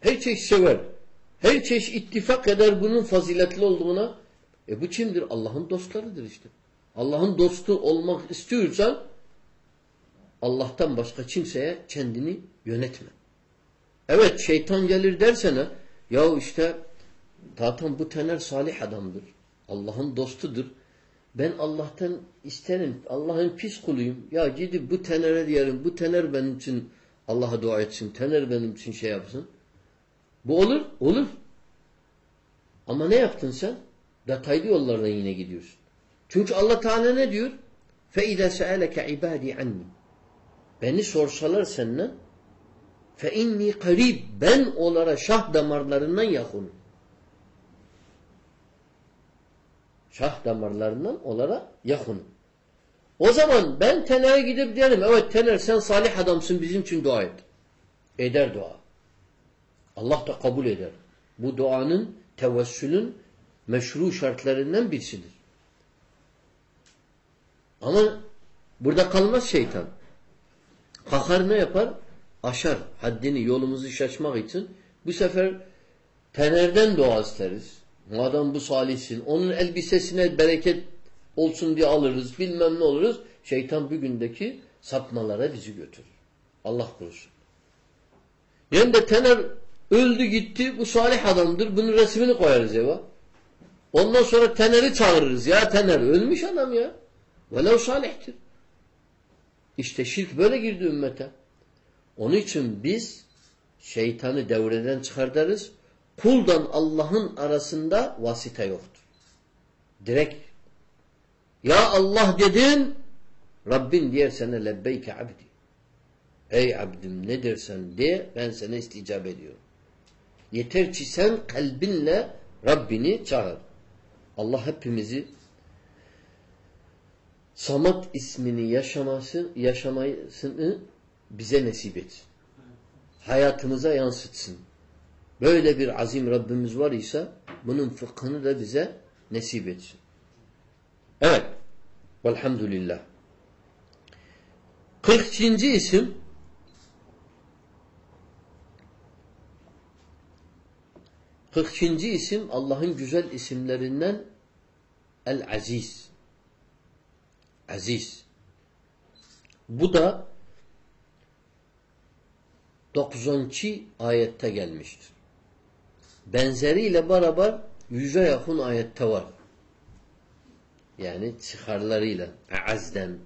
Her çeşit sever. Her çeşit ittifak eder bunun faziletli olduğuna. E bu kimdir? Allah'ın dostlarıdır işte. Allah'ın dostu olmak istiyorsan Allah'tan başka kimseye kendini yönetme. Evet şeytan gelir dersene ya işte zaten bu tener salih adamdır. Allah'ın dostudur. Ben Allah'tan isterim. Allah'ın pis kuluyum. Ya gidip bu tenere diyelim. Bu tener benim için Allah'a dua etsin. Tener benim için şey yapsın. Bu olur. Olur. Ama ne yaptın sen? Detaylı yollardan yine gidiyorsun. Çünkü Allah Teala ne diyor? فَاِذَا سَأَلَكَ عِبَادِي عَنِّي Beni sorsalar senden فَاِنِّي قَرِيب Ben onlara şah damarlarından yakınım. Şah damarlarından onlara yakınım. O zaman ben Tener'e gidip derim evet Tener sen salih adamsın bizim için dua et. Eder dua. Allah da kabul eder. Bu duanın tevessülün meşru şartlarından birisidir. Ama burada kalmaz şeytan. Kalkar ne yapar? Aşar haddini yolumuzu şaşmak için bu sefer tenerden dua isteriz. Madem bu salihsin. Onun elbisesine bereket olsun diye alırız. Bilmem ne oluruz. Şeytan bir gündeki sapmalara bizi götürür. Allah korusun. Yani de tener öldü gitti. Bu salih adamdır. Bunun resmini koyarız eve. Ondan sonra teneri çağırırız. Ya tener ölmüş adam ya. Velev salihtir. İşte şirk böyle girdi ümmete. Onun için biz şeytanı devreden çıkartırız. Kuldan Allah'ın arasında vasita yoktur. Direkt. Ya Allah dedin Rabbin diyer sana lebbeyke abdi. Ey abdim ne dersen de ben sana isticap ediyorum. Yeter ki sen kalbinle Rabbini çağır. Allah hepimizi Samat ismini yaşaması, yaşamasını bize nasip etsin. Hayatımıza yansıtsın. Böyle bir azim Rabbimiz var ise bunun fıkhını da bize nasip etsin. Evet. Velhamdülillah. 42. isim Kırkıncı isim Allah'ın güzel isimlerinden El-Aziz. Aziz. Bu da 92 ayette gelmiştir. Benzeriyle beraber yüze yakın ayette var. Yani çıkarlarıyla azden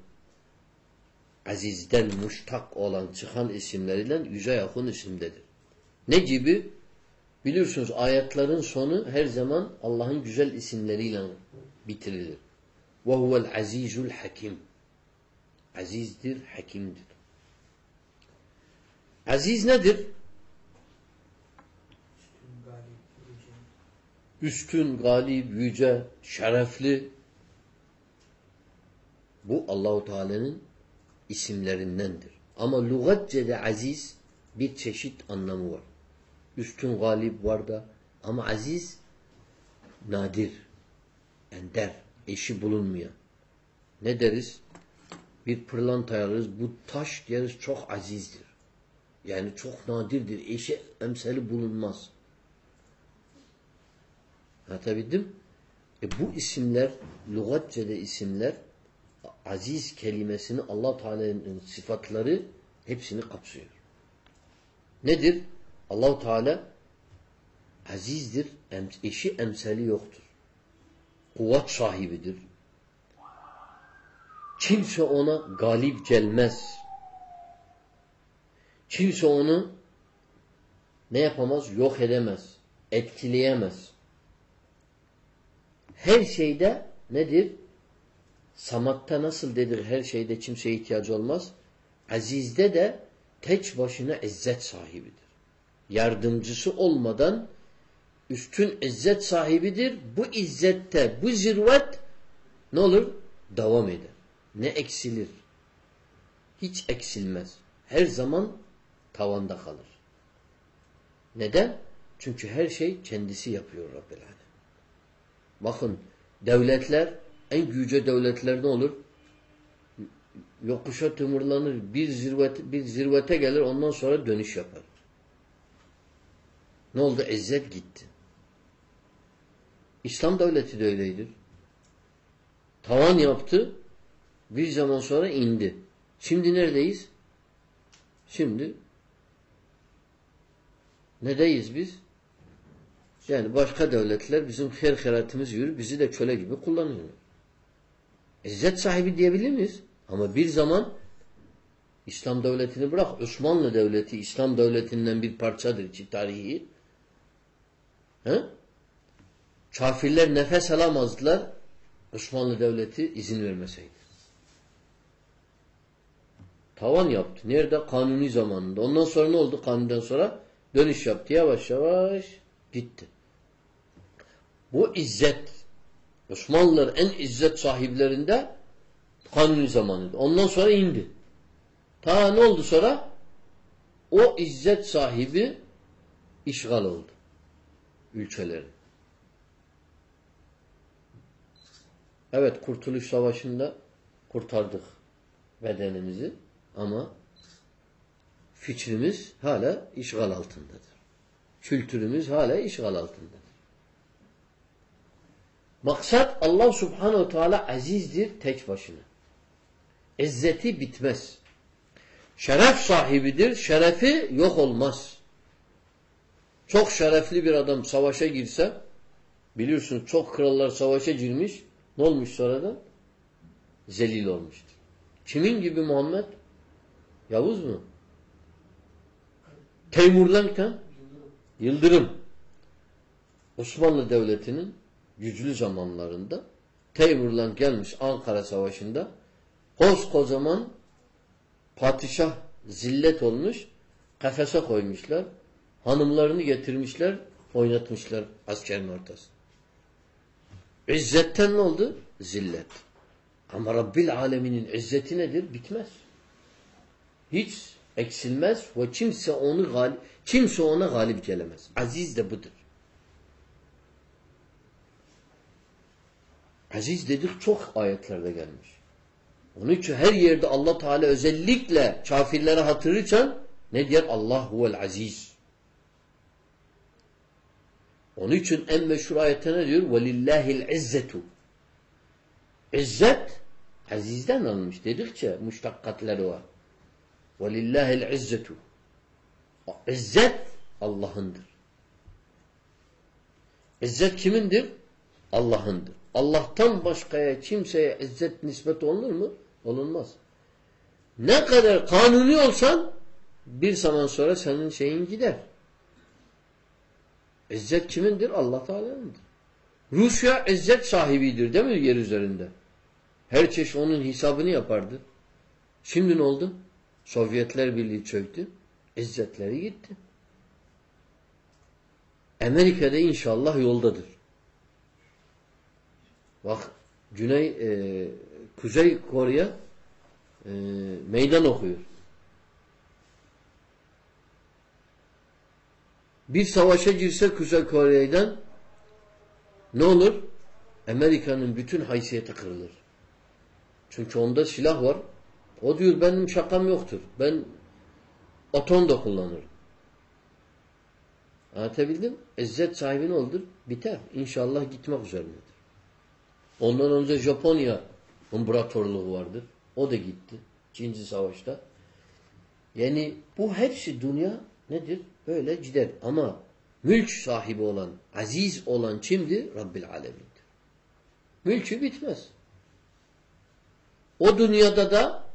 azizden muştak olan çıkan isimleriyle yüze yakın isimdedir. Ne gibi? Biliyorsunuz ayetlerin sonu her zaman Allah'ın güzel isimleriyle bitirilir. وَهُوَ الْعَز۪يزُ الْحَكِيمُ Azizdir, hakimdir. Aziz nedir?
Üstün, galip, yüce.
Üstün, galip, yüce, şerefli. Bu Allahu Teala'nın isimlerindendir. Ama lügatçede aziz bir çeşit anlamı var. Üstün, galip var da ama aziz nadir, ender, eşi bulunmayan. Ne deriz? Bir pırlanta alırız. Bu taş deriz çok azizdir. Yani çok nadirdir. Eşi emsali bulunmaz. Anlatabildim? E bu isimler, lügatçede isimler aziz kelimesini allah Teala'nın sıfatları hepsini kapsıyor. Nedir? Allahu Teala azizdir, eşi emsali yoktur. Kuvvet sahibidir. Kimse ona galip gelmez. Kimse onu ne yapamaz? Yok edemez. Etkileyemez. Her şeyde nedir? Samatta nasıl dedir her şeyde kimseye ihtiyacı olmaz. Azizde de tek başına izzet sahibidir. Yardımcısı olmadan üstün izzet sahibidir. Bu izzette, bu zirvet ne olur? Devam eder. Ne eksilir? Hiç eksilmez. Her zaman tavanda kalır. Neden? Çünkü her şey kendisi yapıyor Rabbil Alem. Bakın devletler en yüce devletler ne olur? Yokuşa tımırlanır, bir zirvete, bir zirvete gelir ondan sonra dönüş yapar. Ne oldu? İzzet gitti. İslam devleti de öyledir. Tavan yaptı, bir zaman sonra indi. Şimdi neredeyiz? Şimdi nedeyiz biz? Yani başka devletler bizim herheratımız yürür, bizi de köle gibi kullanıyorlar. İzzet sahibi diyebilir miyiz? Ama bir zaman İslam devletini bırak, Osmanlı devleti İslam devletinden bir parçadır ki tarihi. He? Kafirler nefes alamazdılar Osmanlı devleti izin vermeseydi. Tavan yaptı. Nerede? Kanuni zamanında. Ondan sonra ne oldu? Kanundan sonra dönüş yaptı. Yavaş yavaş gitti. Bu izzet. Osmanlılar en izzet sahiplerinde kanuni zamanıydı. Ondan sonra indi. Ta ne oldu sonra? O izzet sahibi işgal oldu. Ülkeleri. Evet Kurtuluş Savaşı'nda kurtardık bedenimizi ama fikrimiz hala işgal altındadır. Kültürümüz hala işgal altındadır. Maksat Allah subhanehu teala azizdir tek başına. İzzeti bitmez. Şeref sahibidir. Şerefi yok olmaz. Çok şerefli bir adam savaşa girse biliyorsunuz çok krallar savaşa girmiş ne olmuş sonradan? Zelil olmuştur. Kimin gibi Muhammed? Yavuz mu? Teymur'dan Yıldırım. Osmanlı Devleti'nin güçlü zamanlarında Teymur'dan gelmiş Ankara Savaşı'nda koskocaman padişah zillet olmuş kafese koymuşlar. Hanımlarını getirmişler oynatmışlar askerin ortasında. İzzetten ne oldu? Zillet. Ama Rabbil Aleminin izzeti nedir? Bitmez. Hiç eksilmez ve kimse onu galip, kimse ona galip gelemez. Aziz de budur. Aziz dedik çok ayetlerde gelmiş. Onun için her yerde Allah Teala özellikle kafirlere hatırlırken ne diyor? Allah huvel aziz. Onun için en meşhur ayette ne diyor? وَلِلَّهِ الْعِزَّةُ İzzet azizden almış dedikçe müştakkatları var. وَلِلَّهِ الْعِزَّةُ İzzet Allah'ındır. İzzet kimindir? Allah'ındır. Allah'tan başkaya kimseye izzet nispet olunur mu? Olunmaz. Ne kadar kanuni olsan bir zaman sonra senin şeyin gider. İzzet kimindir? Allah Teala'nındır. Rusya izzet sahibidir değil mi yer üzerinde? Her çeşit onun hesabını yapardı. Şimdi ne oldu? Sovyetler Birliği çöktü. İzzetleri gitti. Amerika'da inşallah yoldadır. Bak Güney e, Kuzey Kore e, meydan okuyor. Bir savaşa girse Kuzey Kore'den ne olur? Amerika'nın bütün haysiyeti kırılır. Çünkü onda silah var. O diyor benim şakam yoktur. Ben atom da kullanırım. Anlatabildim? İzzet sahibi ne olur? Biter. İnşallah gitmek üzerindedir. Ondan önce Japonya imparatorluğu vardır. O da gitti. İkinci savaşta. Yani bu hepsi dünya nedir? Böyle gider. Ama mülk sahibi olan, aziz olan kimdir? Rabbil alemindir. Mülkü bitmez. O dünyada da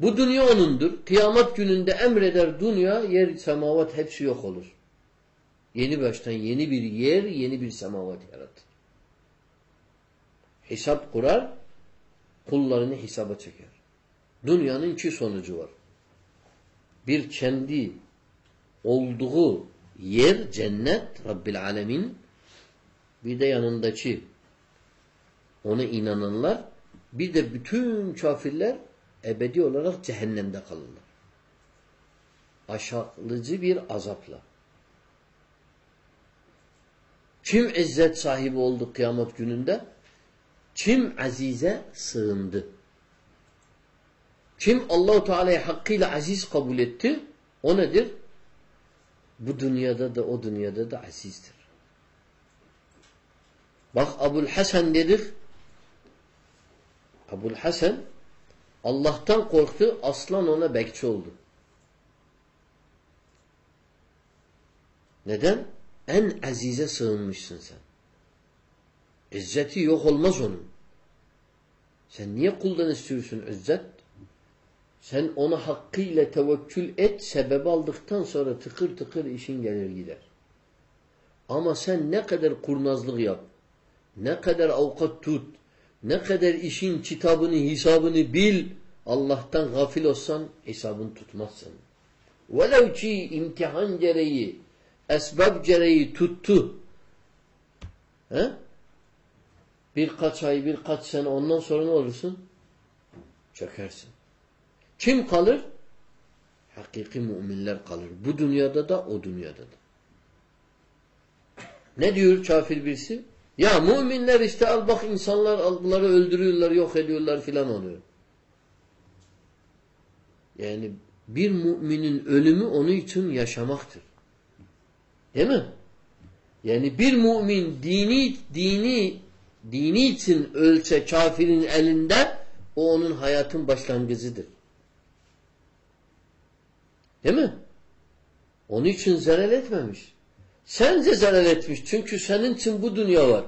bu dünya onundur. Kıyamet gününde emreder dünya, yer, semavat hepsi yok olur. Yeni baştan yeni bir yer, yeni bir semavat yaratır. Hesap kurar, kullarını hesaba çeker. Dünyanın iki sonucu var. Bir kendi olduğu yer cennet Rabbil Alemin bir de yanındaki ona inananlar bir de bütün kafirler ebedi olarak cehennemde kalırlar. Aşağılıcı bir azapla. Kim izzet sahibi oldu kıyamet gününde? Kim azize sığındı? Kim Allahu Teala'yı hakkıyla aziz kabul etti? O nedir? Bu dünyada da o dünyada da azizdir. Bak Abul Hasan dedik. Abul Hasan Allah'tan korktu. Aslan ona bekçi oldu. Neden? En azize sığınmışsın sen. İzzeti yok olmaz onun. Sen niye kuldan istiyorsun izzet? Sen ona hakkıyla tevekkül et, sebep aldıktan sonra tıkır tıkır işin gelir gider. Ama sen ne kadar kurnazlık yap, ne kadar avukat tut, ne kadar işin kitabını, hesabını bil, Allah'tan gafil olsan hesabını tutmazsın. Velev ki imtihan gereği, esbab gereği tuttu. He? Birkaç ay, birkaç sene ondan sonra ne olursun? Çökersin. Kim kalır? Hakiki müminler kalır. Bu dünyada da o dünyada da. Ne diyor kafir birisi? Ya müminler işte al bak insanlar bunları öldürüyorlar, yok ediyorlar filan oluyor. Yani bir müminin ölümü onun için yaşamaktır. Değil mi? Yani bir mümin dini dini dini için ölse kafirin elinde o onun hayatın başlangıcıdır. Değil mi? Onun için zarar etmemiş. Sence zarar etmiş. Çünkü senin için bu dünya var.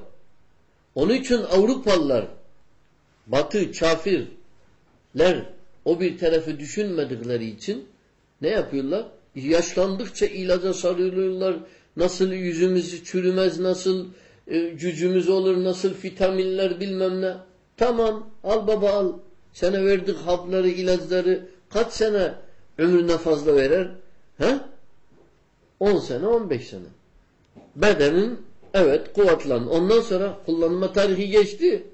Onun için Avrupalılar, Batı, kafirler o bir tarafı düşünmedikleri için ne yapıyorlar? Yaşlandıkça ilaca sarılıyorlar. Nasıl yüzümüz çürümez, nasıl e, gücümüz olur, nasıl vitaminler bilmem ne. Tamam al baba al. Sana verdik hapları, ilaçları kaç sene ömrüne fazla verer? He? 10 sene, 15 sene. Bedenin evet kuvvetlen. Ondan sonra kullanma tarihi geçti.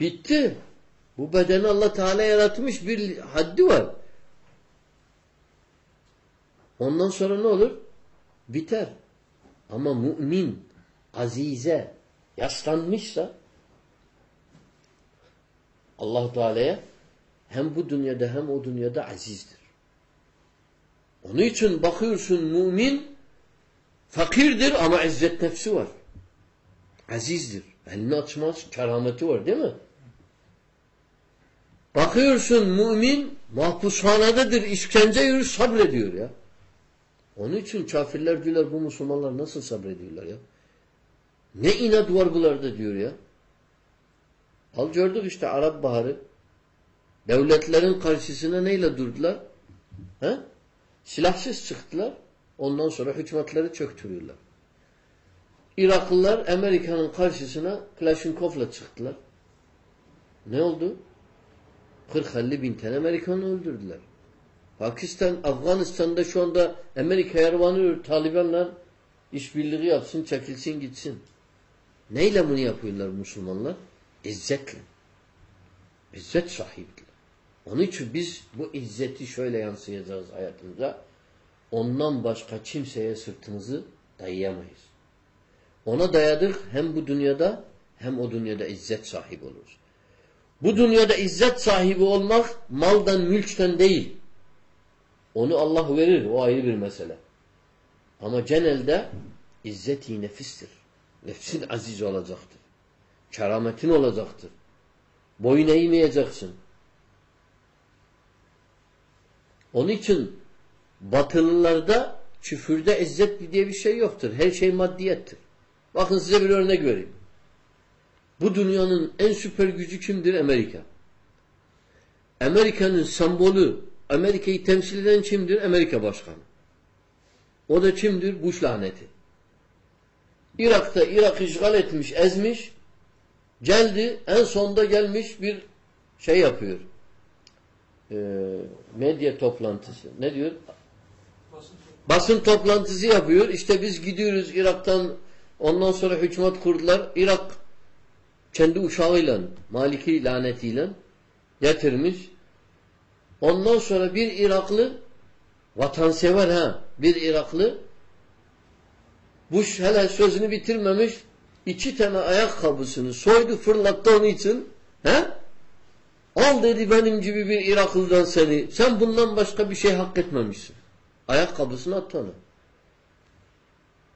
Bitti. Bu bedeni Allah Teala yaratmış bir haddi var. Ondan sonra ne olur? Biter. Ama mümin, azize, yaşlanmışsa allah Teala'ya hem bu dünyada hem o dünyada azizdir. Onun için bakıyorsun mümin fakirdir ama izzet nefsi var. Azizdir. Elini açmaz, kerameti var değil mi? Bakıyorsun mümin mahpushanededir, işkence yürür, sabrediyor ya. Onun için kafirler diyorlar bu Müslümanlar nasıl sabrediyorlar ya? Ne inat var bunlarda diyor ya. Al gördük işte Arap Baharı. Devletlerin karşısına neyle durdular? He? Silahsız çıktılar. Ondan sonra hükümetleri çöktürüyorlar. Iraklılar Amerika'nın karşısına Klashinkov'la çıktılar. Ne oldu? 40-50 bin tane Amerikanı öldürdüler. Pakistan, Afganistan'da şu anda Amerika yarvanıyor. Talibanlar işbirliği yapsın, çekilsin gitsin. Neyle bunu yapıyorlar Müslümanlar? İzzetle. İzzet sahibidir. Onun için biz bu izzeti şöyle yansıyacağız hayatımıza. Ondan başka kimseye sırtımızı dayayamayız. Ona dayadık hem bu dünyada hem o dünyada izzet sahibi oluruz. Bu dünyada izzet sahibi olmak maldan, mülkten değil. Onu Allah verir. O ayrı bir mesele. Ama genelde izzet-i nefistir. Nefsin aziz olacaktır. Kerametin olacaktır. Boyun eğmeyeceksin. Onun için batılılarda küfürde izzet diye bir şey yoktur. Her şey maddiyettir. Bakın size bir örnek vereyim. Bu dünyanın en süper gücü kimdir? Amerika. Amerika'nın sembolü, Amerika'yı temsil eden kimdir? Amerika Başkanı. O da kimdir? Bush laneti. Irak'ta Irak işgal etmiş, ezmiş. Geldi, en sonda gelmiş bir şey yapıyor. Ee, medya toplantısı. Ne diyor? Basın toplantısı yapıyor. İşte biz gidiyoruz Irak'tan ondan sonra hükümet kurdular. Irak kendi uşağıyla, Maliki lanetiyle getirmiş. Ondan sonra bir Iraklı vatansever ha bir Iraklı Bush hele sözünü bitirmemiş iki tane ayakkabısını soydu fırlattı onun için he? Al dedi benim gibi bir Iraklı'dan seni. Sen bundan başka bir şey hak etmemişsin. Ayakkabısını attı ona.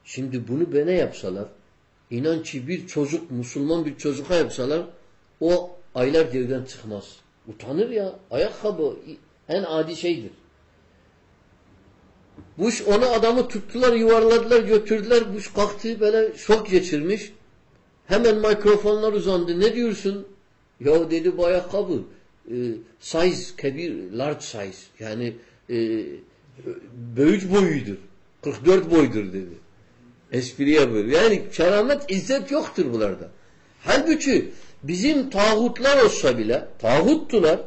Şimdi bunu bana yapsalar inan ki bir çocuk, Müslüman bir çocuğa yapsalar o aylar devden çıkmaz. Utanır ya. Ayakkabı en adi şeydir. Bush onu adamı tuttular, yuvarladılar, götürdüler. Bush kalktı böyle şok geçirmiş. Hemen mikrofonlar uzandı. Ne diyorsun? Ya dedi bu ayakkabı e, size kebir, large size. Yani e, büyük boyudur. 44 boydur dedi. Espri yapıyor. Yani keramet, izzet yoktur bunlarda. Halbuki bizim tağutlar olsa bile, tağuttular,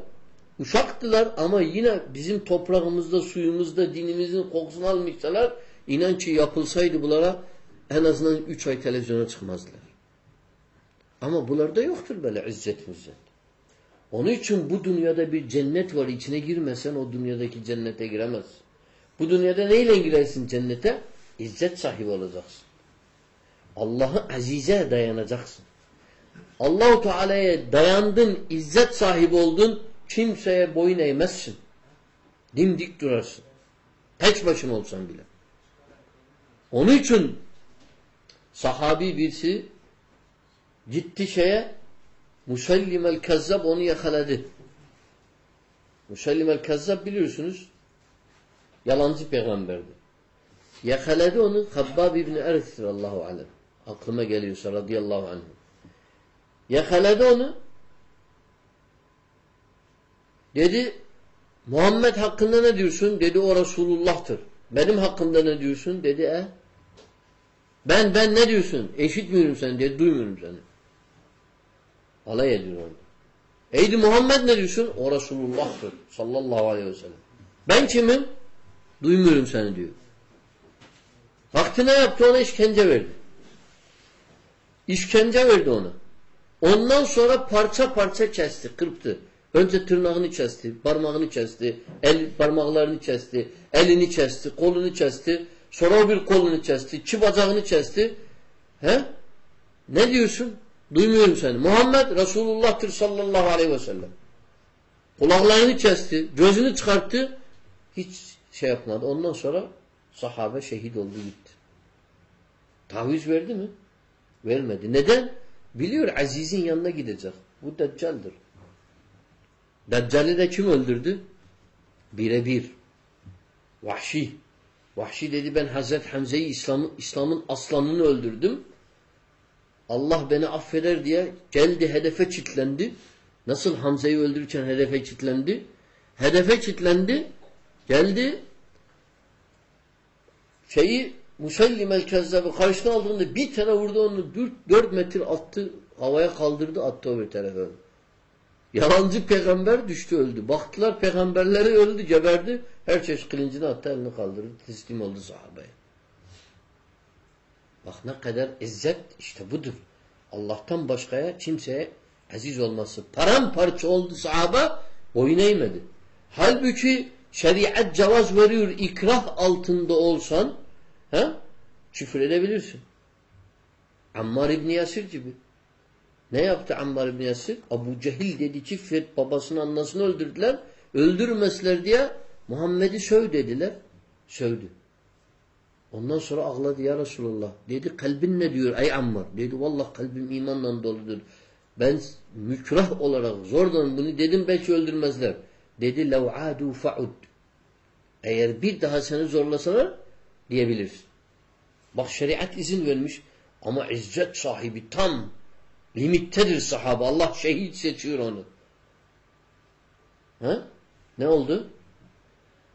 uşaktılar ama yine bizim toprağımızda, suyumuzda, dinimizin kokusunu almışsalar, inan ki yapılsaydı bunlara en azından üç ay televizyona çıkmazlar. Ama bunlarda yoktur böyle izzet müzzet. Onun için bu dünyada bir cennet var. içine girmesen o dünyadaki cennete giremezsin. Bu dünyada neyle girersin cennete? İzzet sahibi olacaksın. Allah'ı azize dayanacaksın. Allahu Teala'ya dayandın, izzet sahibi oldun, kimseye boyun eğmezsin. Dimdik durarsın. Tek başına olsan bile. Onun için sahabi birisi gitti şeye Musellim el-Kezzab onu yakaladı. Musellim el-Kezzab biliyorsunuz yalancı peygamberdi. Yakaladı onu Habbab İbni Eret'tir Allahu alem. Aklıma geliyorsa radıyallahu anh. Yakaladı onu. Dedi Muhammed hakkında ne diyorsun? Dedi o Resulullah'tır. Benim hakkımda ne diyorsun? Dedi e. Ben ben ne diyorsun? Eşitmiyorum seni dedi. Duymuyorum seni. Alay ediyor onu. Eydi Muhammed ne diyorsun? O Resulullah'tır. Sallallahu aleyhi ve sellem. Ben kimim? Duymuyorum seni diyor. Vakti ne yaptı? Ona işkence verdi. İşkence verdi ona. Ondan sonra parça parça kesti, kırptı. Önce tırnağını kesti, parmağını kesti, el parmaklarını kesti, elini kesti, kolunu kesti, sonra bir kolunu kesti, iki bacağını kesti. He? Ne diyorsun? Duymuyorum seni. Muhammed Resulullah'tır sallallahu aleyhi ve sellem. Kulaklarını kesti, gözünü çıkarttı. Hiç şey yapmadı. Ondan sonra sahabe şehit oldu gitti. Taviz verdi mi? Vermedi. Neden? Biliyor Aziz'in yanına gidecek. Bu Deccal'dır. Deccal'i de kim öldürdü? Birebir. Vahşi. Vahşi dedi ben Hazreti Hamze'yi İslam'ın İslam'ın aslanını öldürdüm. Allah beni affeder diye geldi hedefe çitlendi. Nasıl Hamza'yı öldürürken hedefe çitlendi? Hedefe çitlendi. Geldi şeyi Musellim el Kezzab'ı karşına aldığında bir tane vurdu onu dört, dört metre attı havaya kaldırdı attı öbür tarafa. Yalancı peygamber düştü öldü. Baktılar peygamberleri öldü geberdi. Her çeşit kılıncını attı elini kaldırdı. Teslim oldu sahabeye. Bak ne kadar izzet işte budur. Allah'tan başkaya kimseye aziz olması. Paramparça oldu sahaba boyun eğmedi. Halbuki şeriat cevaz veriyor ikrah altında olsan he, küfür edebilirsin. Ammar İbni Yasir gibi. Ne yaptı Ammar İbni Yasir? Abu Cehil dedi ki babasını annasını öldürdüler. Öldürmeseler diye Muhammed'i söv dediler. Sövdü. Ondan sonra ağladı ya Resulullah. Dedi kalbin ne diyor ey Ammar? Dedi vallahi kalbim imanla doludur. Ben mükrah olarak zordan bunu dedim belki öldürmezler. Dedi lev adu fa'ud. Eğer bir daha seni zorlasalar diyebilirsin. Bak şeriat izin vermiş ama izzet sahibi tam limittedir sahaba. Allah şehit seçiyor onu. He? Ne oldu?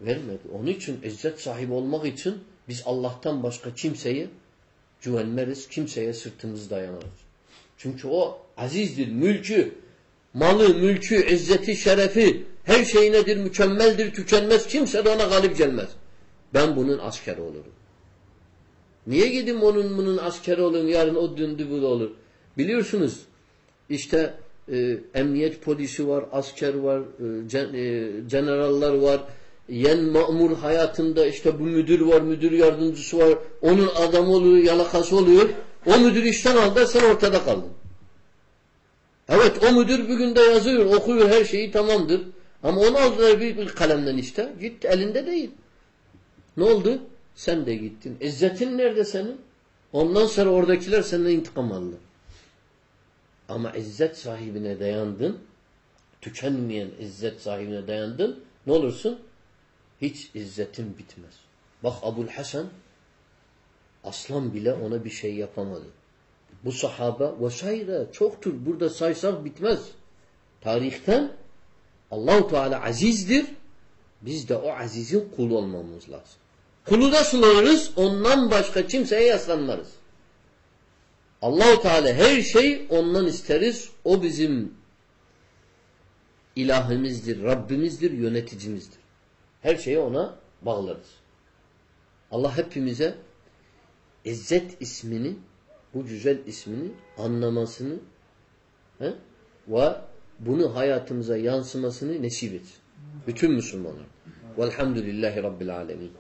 Vermedi. Onun için izzet sahibi olmak için biz Allah'tan başka kimseye güvenmeriz, kimseye sırtımızı dayamarız. Çünkü o azizdir, mülkü, malı, mülkü, izzeti, şerefi, her şey nedir, mükemmeldir, tükenmez, kimse de ona galip gelmez. Ben bunun askeri olurum. Niye gidin onun bunun askeri olayım, yarın o döndü bu olur. Biliyorsunuz, işte e, emniyet polisi var, asker var, e, e, generaller var, yen mamur hayatında işte bu müdür var, müdür yardımcısı var, onun adamı oluyor, yalakası oluyor. O müdür işten aldı, sen ortada kaldın. Evet o müdür bugün de yazıyor, okuyor, her şeyi tamamdır. Ama onu aldılar bir, bir kalemden işte. Git elinde değil. Ne oldu? Sen de gittin. İzzetin nerede senin? Ondan sonra oradakiler senden intikam aldılar. Ama izzet sahibine dayandın, tükenmeyen izzet sahibine dayandın, ne olursun? Hiç izzetin bitmez. Bak Abul Hasan aslan bile ona bir şey yapamadı. Bu sahaba vesaire çoktur. Burada saysak bitmez. Tarihten Allahu Teala azizdir. Biz de o azizin kulu olmamız lazım. Kulu nasıl oluruz? Ondan başka kimseye yaslanmarız. Allahu Teala her şey ondan isteriz. O bizim ilahimizdir, Rabbimizdir, yöneticimizdir. Her şeyi ona bağlarız. Allah hepimize İzzet ismini, bu güzel ismini anlamasını he, ve bunu hayatımıza yansımasını nesip etsin. Bütün Müslümanlar. Velhamdülillahi Rabbil Alemin.